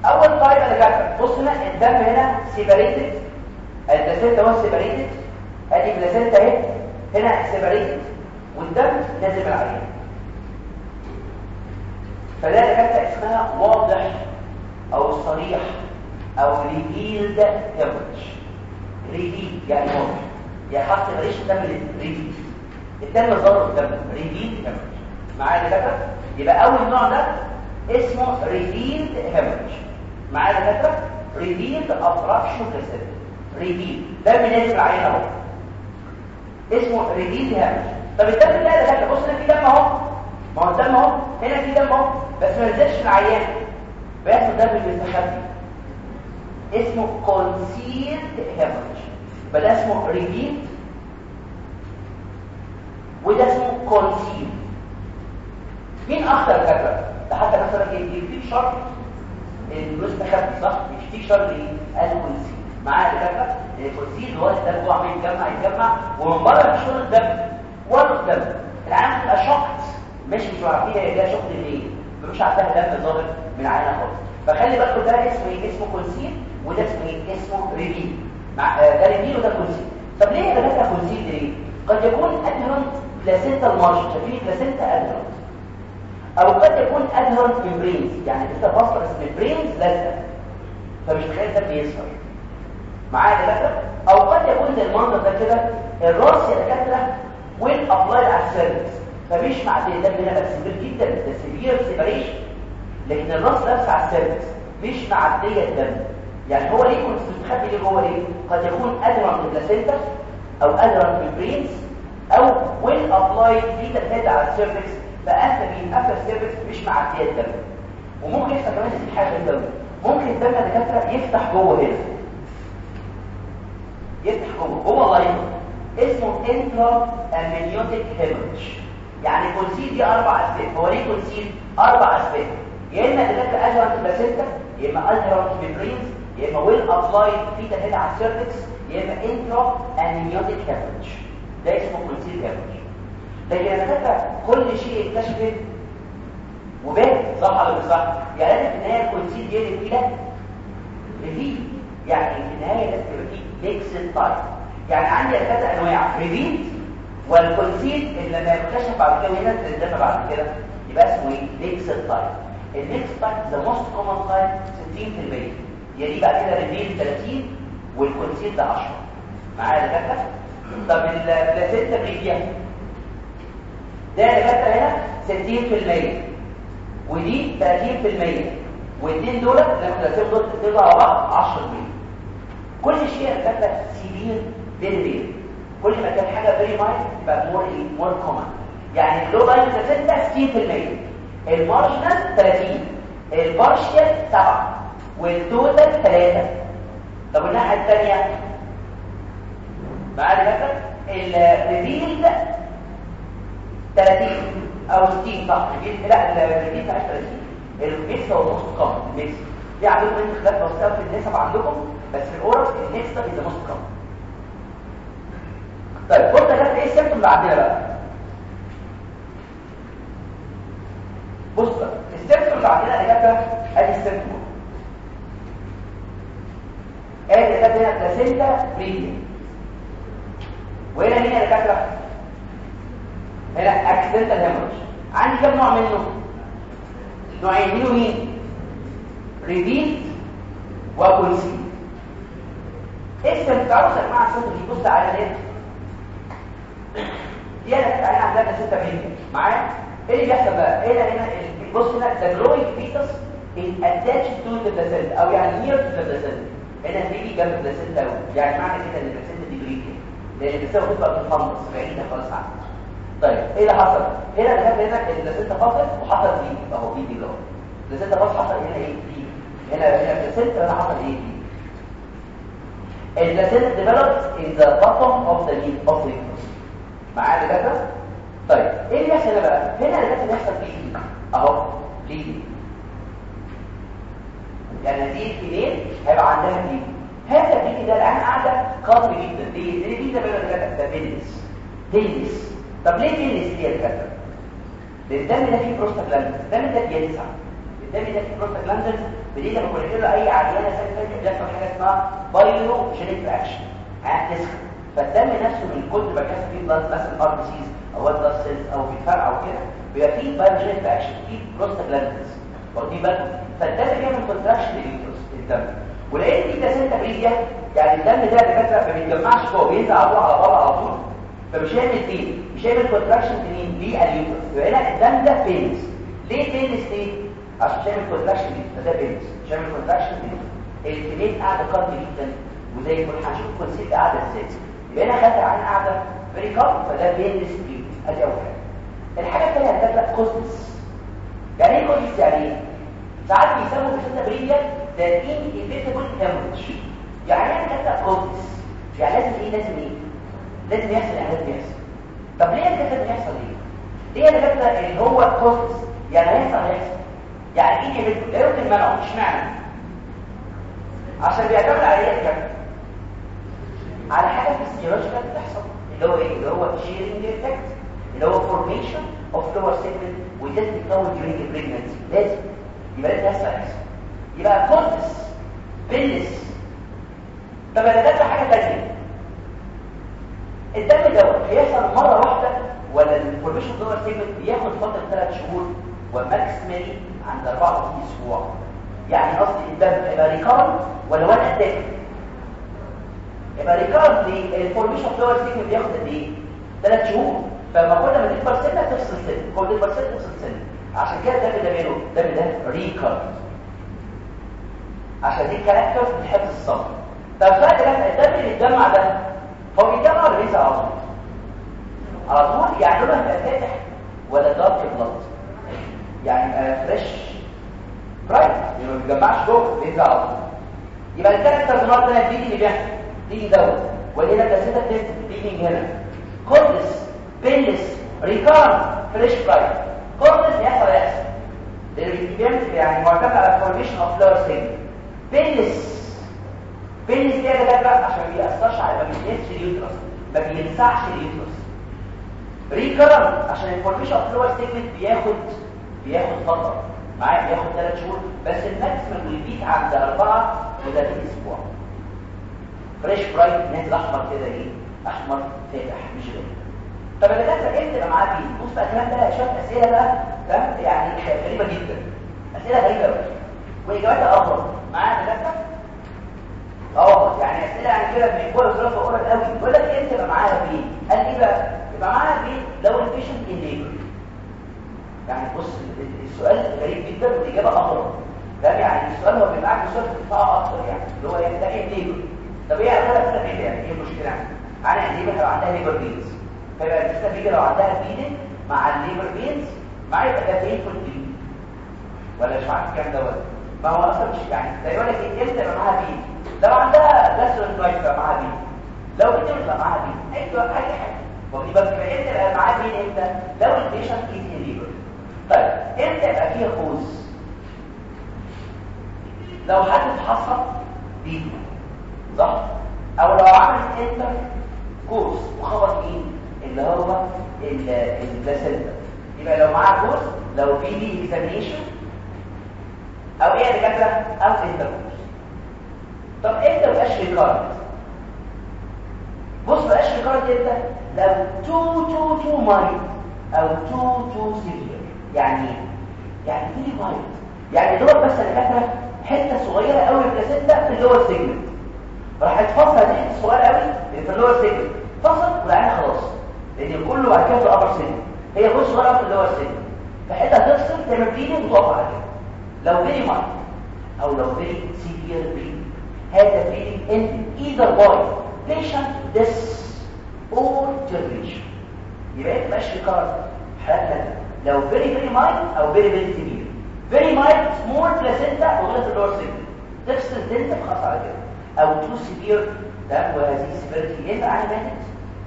اول طيب اللي جت بص هنا الدم هنا separated. ال placenta هو separated. ادي placenta أهي هنا separated. والدم نازل من عليها. فده كانت اسمها واضح أو صريح أو revealed hemorrhage revealed يعني واضح. يعني حط ماليش دم revealed الدم ظهر قدام revealed hemorrhage معايا كده يبقى أول نوع ده اسمه revealed hemorrhage معايا دكاتره revealed abruption ريسيت revealed ده بنازل العين اهو. اسمه revealed hemorrhage طب الدم ده يا دكاتره بص هنا في دم اهو. ما هو الدم اهو. هنا في دم اهو. بس ما نزلش العيان. بيحصل دم بيستخبي. اسمه كونسيلد هامش يبقى ده اسمه ريفيلد وده اسمه كونسيلد مين أخطر دكاتره ده حتى مثلا يديك شرط. المستخبي صح يشتيك شر إيه الكونسيل معاه دكاتره الكونسيل هو الدم هو عمال يتجمع يتجمع ومن بره مش شغل الدم. ولا الدم العين بتبقى شقت. مش مش عارفين هي جاية شقت ليه؟ مش عارفاها دم ظاهر من عينها خالص. فخلي بالكم ده اسمه إيه؟ اسمه كونسيل وده اسمه إيه؟ اسمه ريفيل مع ده ريفيل وده كونسيل. طب ليه يا دكاتره كونسيل ليه؟ قد يكون ادهرنت بلاسينتا المارش شايفين بلاسينتا ادهرنت أو قد يكون ادهرنت ميمبرينز يعني بصر اسم البرينز لازقه فمش تخيل ده بيظهر معايا دكاتره أو قد يكون زي المنظر ده كده الرأس يا دكاترة well applied على ال cervix فمش معدي ده هنا بس كبير جدا ده severe separation لكن الرأس لابسه على ال cervix مش معديه الدم. يعني هو ليه كنت مستخبي ليه جوه ليه؟ قد يكون adherent placenta أو adherent membranes أو well applied fetal head على ال cervix فانت بينقفل ال cervix مش معدية الدم. وممكن يحصل كمان في حاجة الدم. ممكن الدم دكاتره يفتح جوه هنا. يفتح جوه. جوه لاين اسمه intra-amniotic hemorrhage يعني concealed دي أربع أسباب. هو ليه concealed؟ أربع أسباب. يا إما دكاتره ادرنت بلاسينتا يا إما ادرنت ميمبرينز يا إما well applied fetal head على ال cervix يا إما intra-amniotic hemorrhage ده اسمه concealed hemorrhage لكن فاكر كل شيء اكتشفت. وبات صح ولا مش صح؟ يعني لازم في النهاية ال concealed يقلب إلى revealed. يعني في النهاية لازم يبقى فيه mixed type يعني عندي ثلاث أنواع. revealed وال concealed اللي لما يكتشف بعد كده وينزل الدم بعد كده. يبقى اسمه إيه؟ mixed type ال mixed type the most common type 60% يليه بعد كده revealed 30 وال concealed ده 10 معايا يا دكاترة؟ طب ال placenta previa ده دكاتره هنا 60% ودي 30% والاثنين دول لما دول ترتبوا على بعض 10% كل شيء دكاتره severe very very كل ما كان حاجة very mild يبقى more إيه more common يعني ال low-lying placenta 60% ال marginal 30 ال partial 7 وال total 3 طب الناحيه الثانية بعد كده ال revealed 30 أو 60 صح لا ال revealed مش 30 الميكس هو نص كام الميكس دي عندكم انت خلاف بسيطه في النسب عندكم بس في ال overall ال mixed ده نص كام طيب بص ده إيه ال symptom اللي عندنا بقى بص بقى ال symptom اللي عندنا اللي جت ادي ال symptom ادي اللي جت هنا placenta previa وهنا مين يا دكاتره هنا اكسيدنتال هيموريج عندي كم نوع منه؟ نوعين مين؟ ومين ريفيل وكونسيل اسم يا جماعة الصوت دي بص على ده دي أنا كنت عليها عندنا 6 مللي معايا؟ إيه اللي بيحصل بقى؟ هنا هنا؟ بص هنا growing fetus is attached to the placenta أو يعني near to the placenta. هنا البيبي جنب البلاسينتا يعني معنى كده إن البلاسينتا دي بريكه لأن البلاسينتا بتبقى بتتخلص بعيدة خالص عنها. طيب إيه اللي حصل؟ هنا ده هنا البلاسينتا فصل وحصل بيبي اهو بيبي اللي هو. البلاسينتا فصل حصل هنا إيه بيبي هنا هنا البلاسينتا هنا حصل إيه البلاسينتا develops in the bottom of the leaf of the uterus معايا كده طيب إيه اللي بيحصل هنا بقى؟ هنا اللي بيحصل بيبي أهو بيبي يعني دي اثنين هيبقى عندها بيبي هذا البيبي ده الآن قاعدة قوي جدا. ليه ليه دي ده بقى ده بيلس بيلس طب ليه دي يا دكاترة؟ الدم ده فيه بروستاجلاندز الدم ده بيلسع الدم ده فيه بروستاجلاندز بدي لما كنا له أي عيانه سكتة بيحصل حاجة اسمها بايلو جينيك رياكشن هتسخن فالدم نفسه من كتر ما كان فيه بلاد مثلا ار سيز أو blood cells أو بيتفرقع أو كده بيبقى فيه pyrogenic reaction فيه بروستاجلاندز واخدين بالكم؟ فالدم بيعمل contraction لل uterus الدم ولقيت دي placenta previa يعني الدم ده اللي ما بيتجمعش جوه بينزل على طول على برة على طول. فمش هيعمل فين؟ مش هيعمل contraction لمين لل uterus يبقى هنا الدم ده painless ليه painless ليه؟ عشان مش هيعمل contraction ليه فده painless مش هيعمل contraction ليه الفينين قاعدة قوي جدا. وزي ما هنشوف ال concealed قاعدة إزاي. يبقى هنا خدت عن قاعدة فيري كاب فده painless ليه. أدي أول حاجة. الحاجة الثانية هتبقى causeless يعني إيه causeless يعني إيه؟ ساعات بيسموا placenta previa ده inevitable hemorrhage يعني إيه كده causeless يعني لازم إيه؟ لازم إيه؟ لازم يحصل احداث بيحصل. طب ليه الكلام ده يحصل ليه؟ ليه ده اللي هو causeless يعني هيحصل هيحصل. يعني إيه يمكن لا يمكن منعه مش معنى عشان بيعتمد على إيه؟ كده على حاجة physiological بتحصل اللي هو إيه؟ اللي هو shearing effect اللي هو formation of lower segment وده بيتكون during ال pregnancy لازم. يبقى لازم يحصل يحصل يبقى causeless painless طب أنا ده حاجة ثانية الدم دوت هيحصل مرة واحدة ولا ال formation lower segment بياخد فترة 3 شهور و maximally عند 24 أسبوع. يعني قصدي الدم هيبقى recurrent ولا one attack يبقى recurrent ال formation lower segment بياخد قد إيه؟ 3 شهور. فلما كل ما تكبر سنة تفصل سنة. كل ما تكبر سنة تفصل سنة. عشان كده الدم ده ماله الدم ده recurrent عشان دي characters بتحب الصبر. طب ده الدم اللي بيتجمع ده هو بيتجمع ولا بينزل على طول. على طول يعني لونه هيبقى فاتح ولا دارك بلاد يعني فريش برايت يعني ما بيتجمعش جوه بينزل على طول. يبقى الكاركترز النهارده ده بيجي اللي بيحصل بيجي دوت. وهنا بلاسيتا تيست بيجي هنا. كورتس بيلس ريكارد فريش برايت كورتس يحصل يحصل الريكيبيانت يعني معتمد على فورميشن اوف فلور سيجنال بيلس بيلس دي ده بقى عشان ما بيأثرش على ما بيلسش اليوترس ما بيلسعش ال uterus. recurrent عشان ال formation of lower segment بياخد بياخد فترة. معايا؟ بياخد 3 شهور. بس ال maximum وال peak عند 4 و30 أسبوع. fresh bright نازل أحمر كده إيه؟ أحمر فاتح مش غير طب اللي كانت إمتى يبقى معاه pain بص بقى الكلام ده شوية أسئلة بقى فاهم؟ يعني غريبة جدا. أسئلة غريبة قوي وإجاباتها اغرب معايا آه يعني اسئله يعني كده كوره صوره قرب قوي يقول لك إمتى يبقى معاها بيه قال إيه بقى يبقى معاها بيه لو البيشنت انيبل يعني بص السؤال غريب جدا والإجابة اغرب ده يعني السؤال هو بيبقى عنده سؤال دفاع أكتر يعني اللي هو يعني ده إيه انيبل طب إيه على كده إيه يعني؟ إيه المشكلة؟ يعني انيبل هيبقى عندها ليبر بينز فيبقى الستة لو عندها بيدنج مع الليبر بينز مع يبقى ده فين في البيد ولا مش عارف الكلام دوت؟ ما هو أصلا مش يعني ده يقول لك إيه؟ إمتى يبقى معاها بيد لو عندها جاسترونترايت يبقى معاها بيد لو بنت يبقى معاها أيوه أي حاجة. واخدين بالك إمتى يبقى معاها بيد إمتى لو البيشنت از ان ليبر طيب إمتى يبقى فيها خوز لو حد اتحصل بيد صح؟ أو لو عملت انتر كورس وخبط مين اللي هو البلاسنتا يبقى لو معاه cause لو PV examination أو إيه دكاترة أو intercourse طب إمتى ما recurrent بص ما بقاش recurrent إمتى لو too too too mild أو too too severe يعني إيه؟ يعني very mild يعني دول بس دكاتره حتة صغيرة قوي ال placenta في ال lower segment. راح تفصل دي صغيرة قوي في ال lower segment. فصل والعين خلاص. لأن كله بعد كده في الابر سن هي بص صغيرة في اللور سن فحته هتفصل تعمل فيلينج وتقف على كده. لو فيري مايل أو لو فيري سيفير هذا فيلينج ان ايذر باي patient this or generation. يبقى انت ماشي كارد حالات ثلاثة لو فيري فيري مايل أو فيري فيري سيفير فيري مايل سمول بلاسنتا وغلط اللور سن تفصل دنت خلاص على كده. أو تو سيفير ده وهذه السيفيرتي يا إما عين ماتت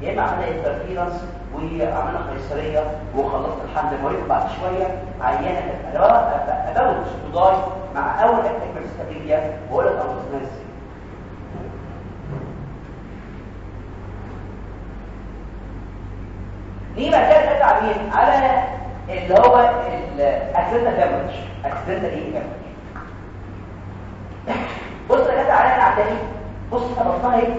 يا إما عملنا انترفيرنس وعملنا قيصرية وخلصت الحمل المريض. بعد شوية عيانة كانت اباوت تو مع أول اتاك برستابيليا وقول لك انقذناها إزاي دي ترجع على مين على اللي هو الاكسنتال دامج اكسنتال إيه دامج بص يا جدع على التاني بص أنا بصها إيه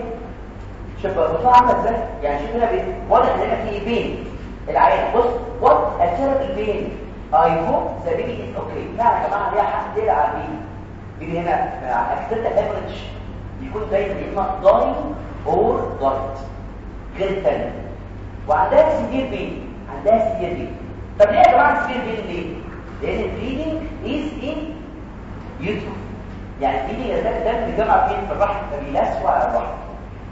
شوف بصها عاملة إزاي؟ يعني شوف هنا بين واضح إن هنا في بين العين بص وات اثرت البين اي هوب ذا بيبي از أوكي لا يا جماعة ليها حق. دي على البين بيجي هنا اكسنتال دامج يكون دايما يا إما ضايل اور ضايت غير الثاني وعندها سيفير بين عندها سيفير بين طب ليه يا جماعة سيفير بين ليه؟ لأن ال bleeding is in uterus يعني ال bleeding ده ده بيجمع فين في الرحم فبيلسوع على الرحم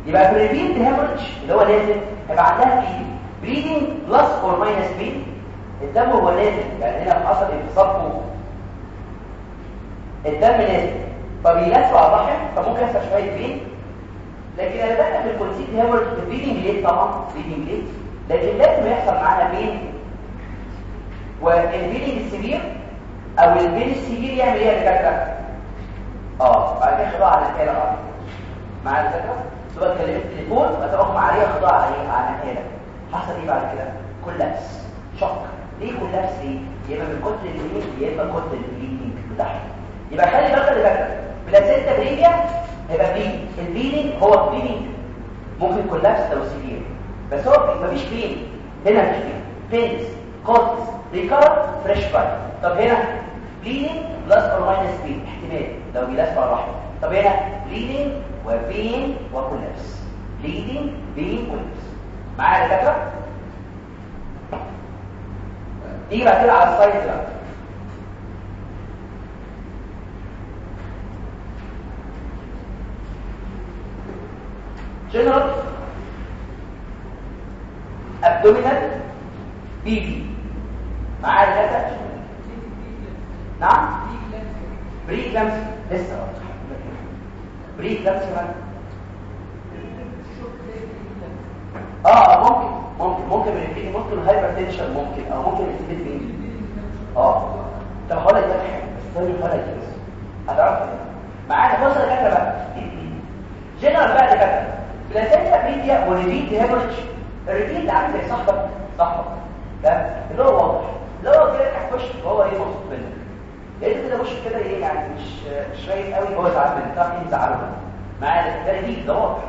يبقى revealed hemorrhage اللي هو نازل هيبقى عندها bleeding bleeding plus or minus pain الدم هو نازل يعني هنا حصل فوق الدم نازل فبيلسوع على الرحم فممكن يحصل شوية pain لكن أنا بقى في ال concealed hemorrhage ليه طبعا. bleeding ليه لكن لازم يحصل معانا بين والبيلينج السبير أو البين السبير يعمل إيه يا دكاترة؟ آه بعد كده خضوع على الحاله آه. مع الدكاتره تبقى كلمت التليفون وتقوم عليها خضوع على إيه؟ على الحاله حصل إيه بعد كده؟ collapse shock. ليه collapse؟ ليه؟ يبقى من كتر ال bleeding يا إما كتر ال bleeding بتاعها يبقى خلي بالك يا دكاترة placenta previa هيبقى bleeding ال bleeding هو bleeding ممكن كولابس لو سبير بس هو مفيش كريم هنا مش كريم بينز كورتس ريكار فريش فايت طب هنا بليدنج بلس اور ماينس بي احتمال. لو بيلف على الرحم طب هنا بليدنج وبين وكولابس بليدنج بين كولابس معايا الدكاتره تيجي بعد كده على السايد بقى. ابدومينال بي بي. معايا دكاتره نعم؟ بري كلامس لسه بري كلامس آه ممكن. ممكن. ممكن من ممكن هايبر تنشن ممكن. أو ممكن السبيد آه. طب هقول لك حاجة استني هقول لك بس هتعرف معانا. بص يا بقى جنرال بقى كده placenta previa و revealed hemorrhage. ال revealed ده عامل زي صاحبك صاحبك ده اللي هو واضح. اللي هو كده هتخش وهو إيه مبسوط منك لقيت كده وش كده إيه يعني مش مش رايق قوي هو زعلان منك تعرف إيه زعله معايا ده revealed ده واضح.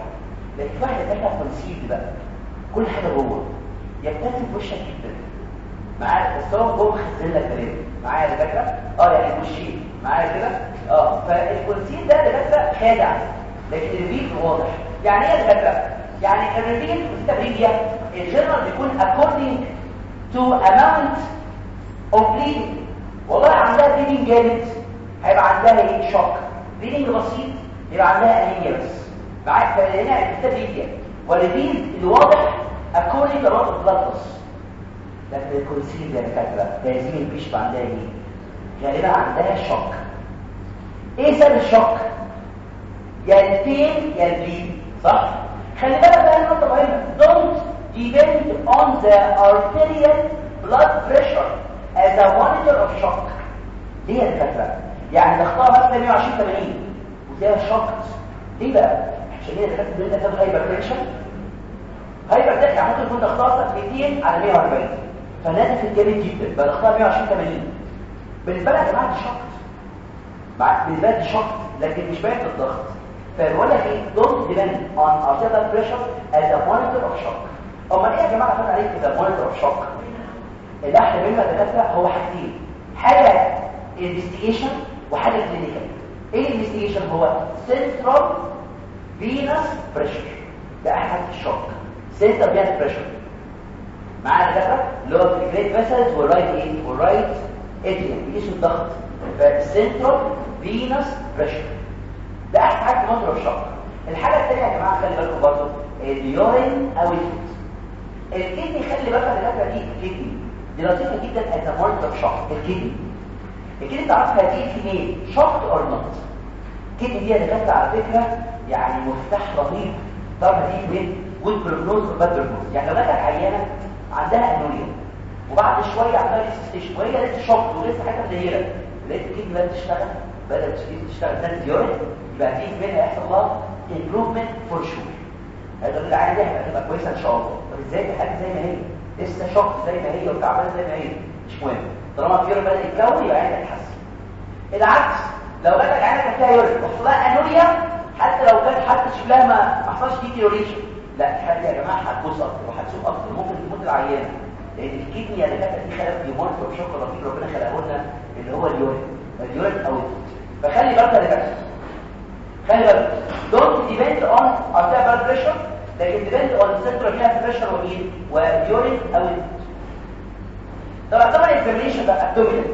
لكن واحد تاني concealed بقى. كل حاجة جوه. يبتسم في وشك جدا. معايا بس هو جوه خزن لك كلام معايا يا دكاتره آه يعني وشي معايا كده؟ آه. فال concealed ده دكاتره خادع لكن ال revealed واضح. يعني إيه دكاتره يعني الريفيل والتبريديا الجنرال بيكون according to amount of bleeding والله عندها bleeding جامد هيبقى عندها إيه؟ shock bleeding بسيط. يبقى عندها انيميا بس معاك فهنا ال placenta previa وال revealed الواضح according to amount of blood loss. لكن ال concealed يا دكاتره لازم البيش عندها إيه؟ غالبا عندها shock إيه سبب ال shock؟ يا ال pain يا ال bleeding صح؟ خلي بالك بقى نقطه مهمه don't depend on the arterial blood pressure as a monitor of shock. يا دكاتره يعني ضغطها مثلا 120 80 وتلاقيها shocked ليه بقى؟ عشان هي دكاتره بيقول لك hypertension hypertension يعني ممكن يكون ضغطها 200 على 140 فنازل في الجامد جدا. بقى ضغطها 120 80 بالنسبة لها يا جماعة دي shocked بالنسبة لها دي shocked لكن مش باين في الضغط. فبقول لك إيه؟ Don't depend on arterial pressure as a monitor of shock. امال إيه يا جماعة فاهم عليك كده monitor of shock اللي إحنا بينا دكاتره هو حاجتين حاجة investigation وحاجة clinical. إيه ال investigation هو central venous pressure. ده أحد الشوك. central venous pressure. معانا دكاتره اللي هو في الجريد فيسلز والرايت إيه والرايت اتريوم بيقيسوا الضغط. فالسنترال فينوس بريشر ده احسن حاجة في مصر الشق الحاجة الثانية يا جماعة خلي بالكم برضه اليورين أو الفيت الكدني خلي بالك الدكاتره دي الكدني دي لطيفه جدا از اوف شوك الكدني ال kidney تعرفها دي في مين؟ shock or not ال kidney دي دكاتره على فكرة يعني مفتاح رهيب. تعرف دي prognosis و bad prognosis يعني لو جاتك عيانة عندها anuria وبعد شوية عندها resuscitation وهي لسه shock ولسه حاجة قليله لقيت ال kidney بدأت تشتغل؟ بدأت تشتغل. تنزل urine يبقى دي منها يحصل لها improvement for sure. هذا اللي عايز يحصل تبقى كويسة إن شاء الله. طب إزاي؟ دي حاجة زي ما هي؟ لسه shock زي ما هي وتعبانة زي ما هي؟ مش مهم. طالما في urine بدأ يتكون يبقى عيانتك تتحسن العكس لو جاتك عيانتك كان فيها urine وحصل لها anuria حتى لو كانت حتى شكلها ما حصلش deterioration لا الحاله يا جماعة هتبوظ أكتر وهتسوء أكتر. ممكن تموت العيان. لأن ال kidney يا دكاتره دي خلق دي monitor of shock رهيب ربنا خلقه لنا اللي هو ال urine ال urine output فخلي بالك يا دكاتره خلي بالك depend on arterial blood pressure لكن depend on central venous pressure ومين وال urine output طب اعتبر examination بقى abdominal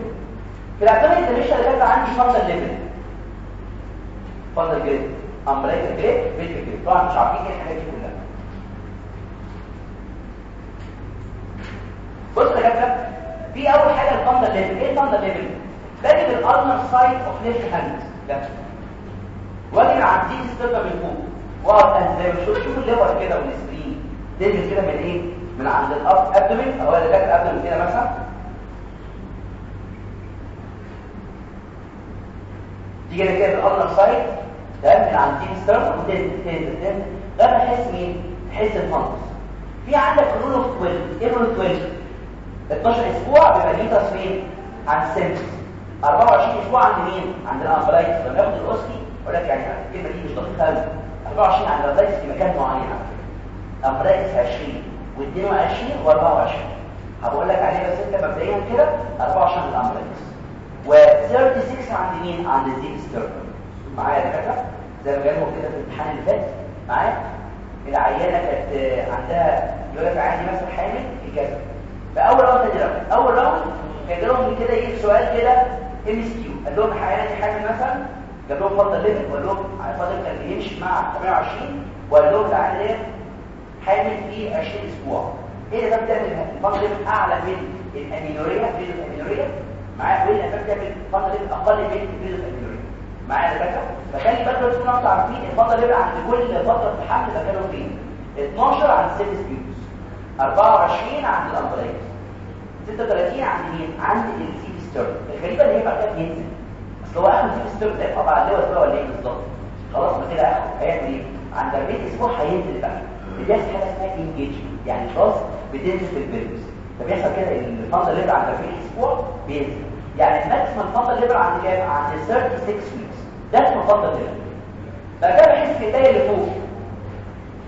في ال abdomen examination اللي كانت عندي fundal level fundal grip umbilical grip pelvic grip طبعا مش عارفين إيه الحاجات دي كلها بص يا دكاتره في اول حاجة ال fundal level إيه ال fundal level باجي بال ulnar side of left hand واجي عندي ستيبر من فوق واقعد انزل شوف شوف الليفر كده والسبرين تنزل كده من إيه؟ من عند الأب أبدومين. أو اللي جاك أبدومين كده مثلا. تيجي كده كده بالالنر سايد من عند دي ستيبر وتنزل تنزل تنزل ده بحس مين؟ تحس الفانكس في عندك رول أوف 12 إيه رول 12 12 أسبوع بيبقى ليه تصميم عند سنتس 24 أسبوع عند مين؟ عند ال umbilicus لما ياخد ال OSCE لك يعني الكلمة دي مش دقيقة قوي 24 عند ال umbilicus في مكان معين. umbilicus 20 و22 و24 هقول لك عليه بس أنت مبدئيا كده 24 عند ال umbilicus و36 عند مين؟ عند ال xiphisternum. معايا يا دكاترة؟ زي ما جالهم كده في الامتحان اللي فات. معايا؟ العيانة كانت عندها يقول لك عندي مثلا حامل في كذا فاول round أول round كان لهم كده إيه سؤال كده MCQ قال لهم عيانه حامل مثلا؟ جاب لهم fundal level وقال لهم fundal كان بيمشي مع 28 وقال لهم تعالى ليه حامل في 20 أسبوع. إيه اللي بتعمل ال fundal أعلى من ال amenorrhea؟ في ال amenorrhea؟ معايا وايه اللي بتعمل ال fundal أقل من ال amenorrhea؟ معايا يا باشا فخلي بالك تكونوا أنتوا عارفين ال fundal يبقى عند كل فتره حمل مكانه فين؟ 12 عند symphysis pubis 24 عند ال umbilicus 36 عند مين؟ عند ال xiphisternum. الغريبة إن هي بينزل اصل هو اخد xiphisternum يبقى بعد اللي هو ولا إيه بالظبط. خلاص ما كده اخد هيعمل إيه؟ عند 40 أسبوع هينزل بقى. بيحصل حاجة اسمها engagement يعني خلاص بتنزل في ال pelvis فبيحصل كده ال fundal level عند 40 أسبوع بينزل. يعني ال maximum ال fundal level عند كام عند 36 weeks ده اسمه fundal level بقى كده بحس ايديا اللي فوق.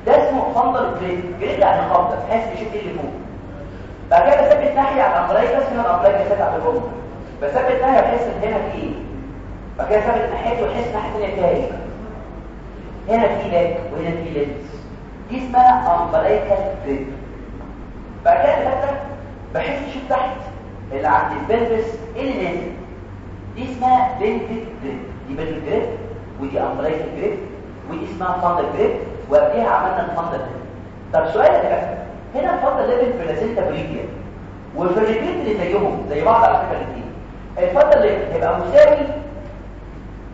ده اسمه fundal grip grip يعني خبطه تحس بشد اللي فوق. بعد كده بثبت ناحية على ال umbilicus هنا ال umbilicus ثابت على الجمله بثبت ناحية بحس إن هنا في إيه؟ بعد كده ثابت ناحيته وحس ناحيه ثانية فيها إيه هنا في back وهنا في limbs دي اسمها umbilical grip بعد كده ثابته بحس شوف تحت اللي عند ال pelvis إيه اللي نازل دي اسمها بنتد جريد دي بنتد جريد ودي umbilical grip ودي اسمها fundal grip وقبلها عملنا ال fundal grip طب سؤال يا هنا ال fundal level في ال placenta previa وفي ال revealed اللي زيهم زي بعض على فكرة الاثنين ال fundal level هيبقى مساوي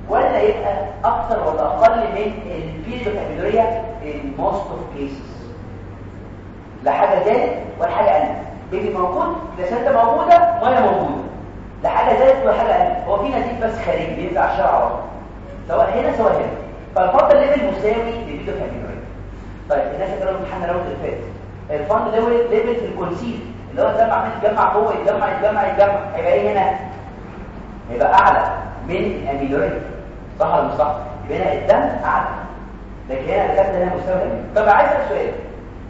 ولا يبقى أكتر ولا أقل من period of amenorrhea in most of cases. لا حاجة زادت ولا حاجة قلت baby موجود ال placenta موجودة ميه موجودة. لا حاجة زادت ولا حاجة قلت هو في نزيف بس خارجي على طول سواء هنا سواء هنا. فال fundal level مساوي لل period of amenorrhea طيب الناس اللي كانوا امتحان ال round اللي فات ال fundal level في ال concealed. اللي هو الدم عمال يتجمع جوه يتجمع يتجمع يتجمع هيبقى إيه هنا؟ هيبقى أعلى من ال amenorrhea. صح ولا مش صح هنا الدم أعلى. لكن هنا الكبد هنا مستوى طب عايز أسأل سؤال.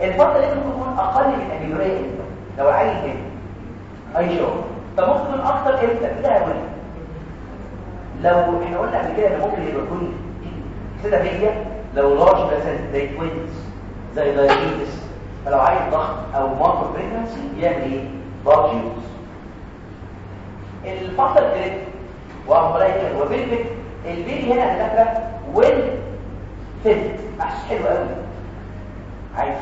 الفند ليفل ممكن يكون أقل من الاميلوريا إمتى؟ لو عايز هنا أي شغل. طب ممكن يكون أكتر إمتى؟ كده هقول لو إحنا قلنا قبل كده إن ممكن يبقى يكون كده هي لو لارج مثلا زي توينز زي دايابيتس فلو عايز ضغط أو ماركر بريجنسي يعمل إيه؟ بارج يوز الفصل الجريد و umbilical و pelvic ال baby هنا هتبقى well felt محسوس حلو قوي. عادي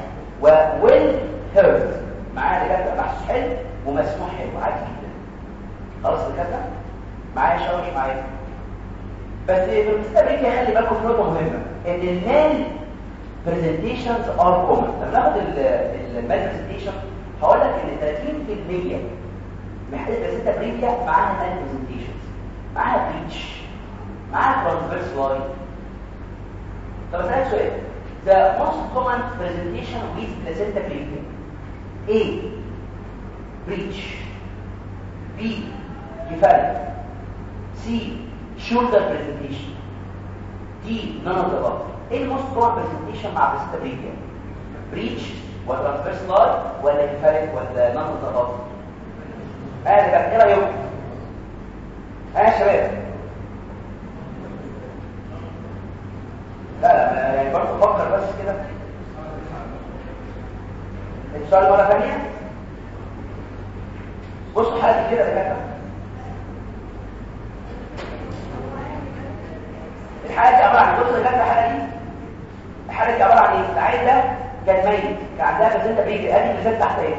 و well heard معايا دكاترة محسوس حلو. ومسموح حلو عادي جدا. خلاص دكاترة؟ معايا شاوش معايا. بس في المستقبل خلي بالكم في نقطة مهمة إن ال malpresentations are common. لما ناخد ال malpresentation. هقول لك إن 30% محتاج placenta previa معاها malpresentations. معاها breech معاها transverse lie طب اسالك سؤال the most common presentation with placenta previa A breech B cephalic C shoulder presentation. D none of the above. إيه ال most common presentation مع placenta previa breech و transverse lie ولا كفايه ولا نون ضغط آه بقى إيه رايكم يا شباب لا يعني برضه فكر بس كده. السؤال مره ثانية. بصوا حالتي كده يا الحاله دي عبارة عن بص يا الحاله دي الحاله دي عبارة عن إيه؟ العيل ده كان ميت كان عندها placenta previa ادي placenta تحتية.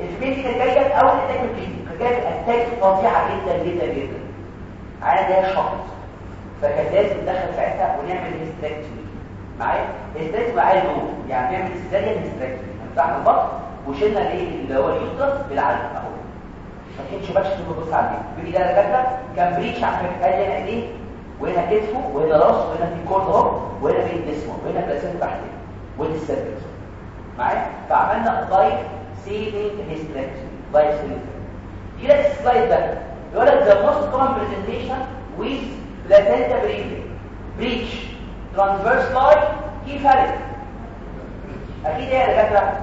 الفيل دي كانت جاية أول اتاك بريجي فكانت اتاك فظيعة جدا جدا جدا. عيل ده شخص فكان لازم ندخل ساعتها ونعمل هيستريكتومي معايا؟ هيستريكتومي عيل نور يعني نعمل سيزاريان هيستريكتومي فتحنا البطن وشلنا الايه؟ اللي هو اليوترس بالعلم أهو. ما كانش باش تبص عليه. بيجي ده دكاتره كان بريتش فكره قال لي إيه وهنا كتفه وهنا راسه وهنا في كورد اهو وهنا بين جسمه وهنا بلاسنتا تحتيه ودي ال cervix معايا؟ فعملنا life saving hysterectomy life saving دي ال slide ده يقول لك the most common presentation with placenta previa breech transverse lie cephalic أكيد إيه يا دكاتره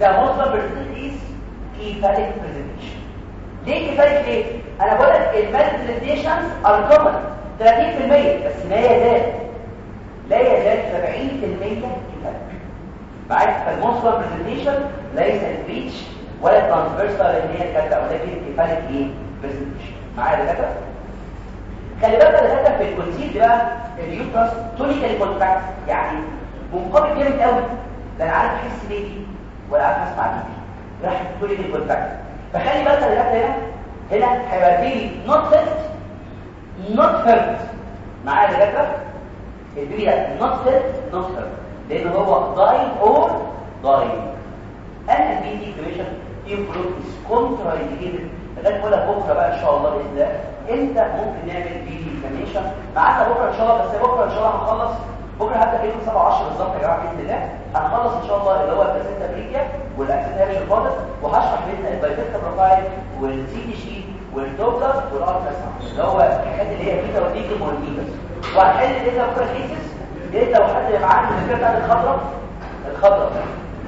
the most common presentation cephalic presentation ليه كفايه ليه أنا بقول لك ال malpresentations are common 30% بس ما يزال لا يزال 70% cephalic معاك فال most presentation ليس ال breech ولا ال transversal اللي هي كانت ولكن cephalic إيه presentation معايا يا دكاتره خلي بالك ده في ال conceal بقى ال uterus tonically contract يعني منقبض جامد قوي. لا عارف أحس بيه ولا عارف أسمع بيه. راح tonically contract فخلي بالك ده هنا هنا هيبقى فيه نوت فيرست نوت فيرست معايا يا دكاتره البي ده نوت فيرست نوت فيرست لأن هو داين اور داين أنا البي دي كريشن يفرق كونترا انديكيتد لغايه ولا بكرة بقى إن شاء الله بإذن الله. انت ممكن نعمل بي كريشن معانا بكرة إن شاء الله بس بكرة إن شاء الله هنخلص. بكرة حتى في يوم 7 10 بالظبط يا جماعة بإذن الله. هنخلص إن شاء الله اللي هو البلاسينتا بريكيا والاكسنت هيرش خالص وهشرح باذن البايتيكا بروفايل والسي دي شي والدوبلر والالتراساوند اللي هو الحاجات اللي هي بيتا وديكم والبيتس وهنحل لسه بكره كيسز لقيت لو حد معاه الفكرة بتاعت الخضراء الخضراء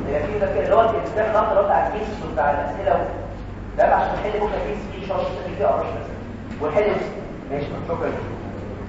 هي في اللي هو الاكسترا الخضراء اللي بتاع الكيسز وبتاع الأسئلة ده عشان نحل بكره كيس ان شاء الله فيه 10 بس ونحل ماشي شكرا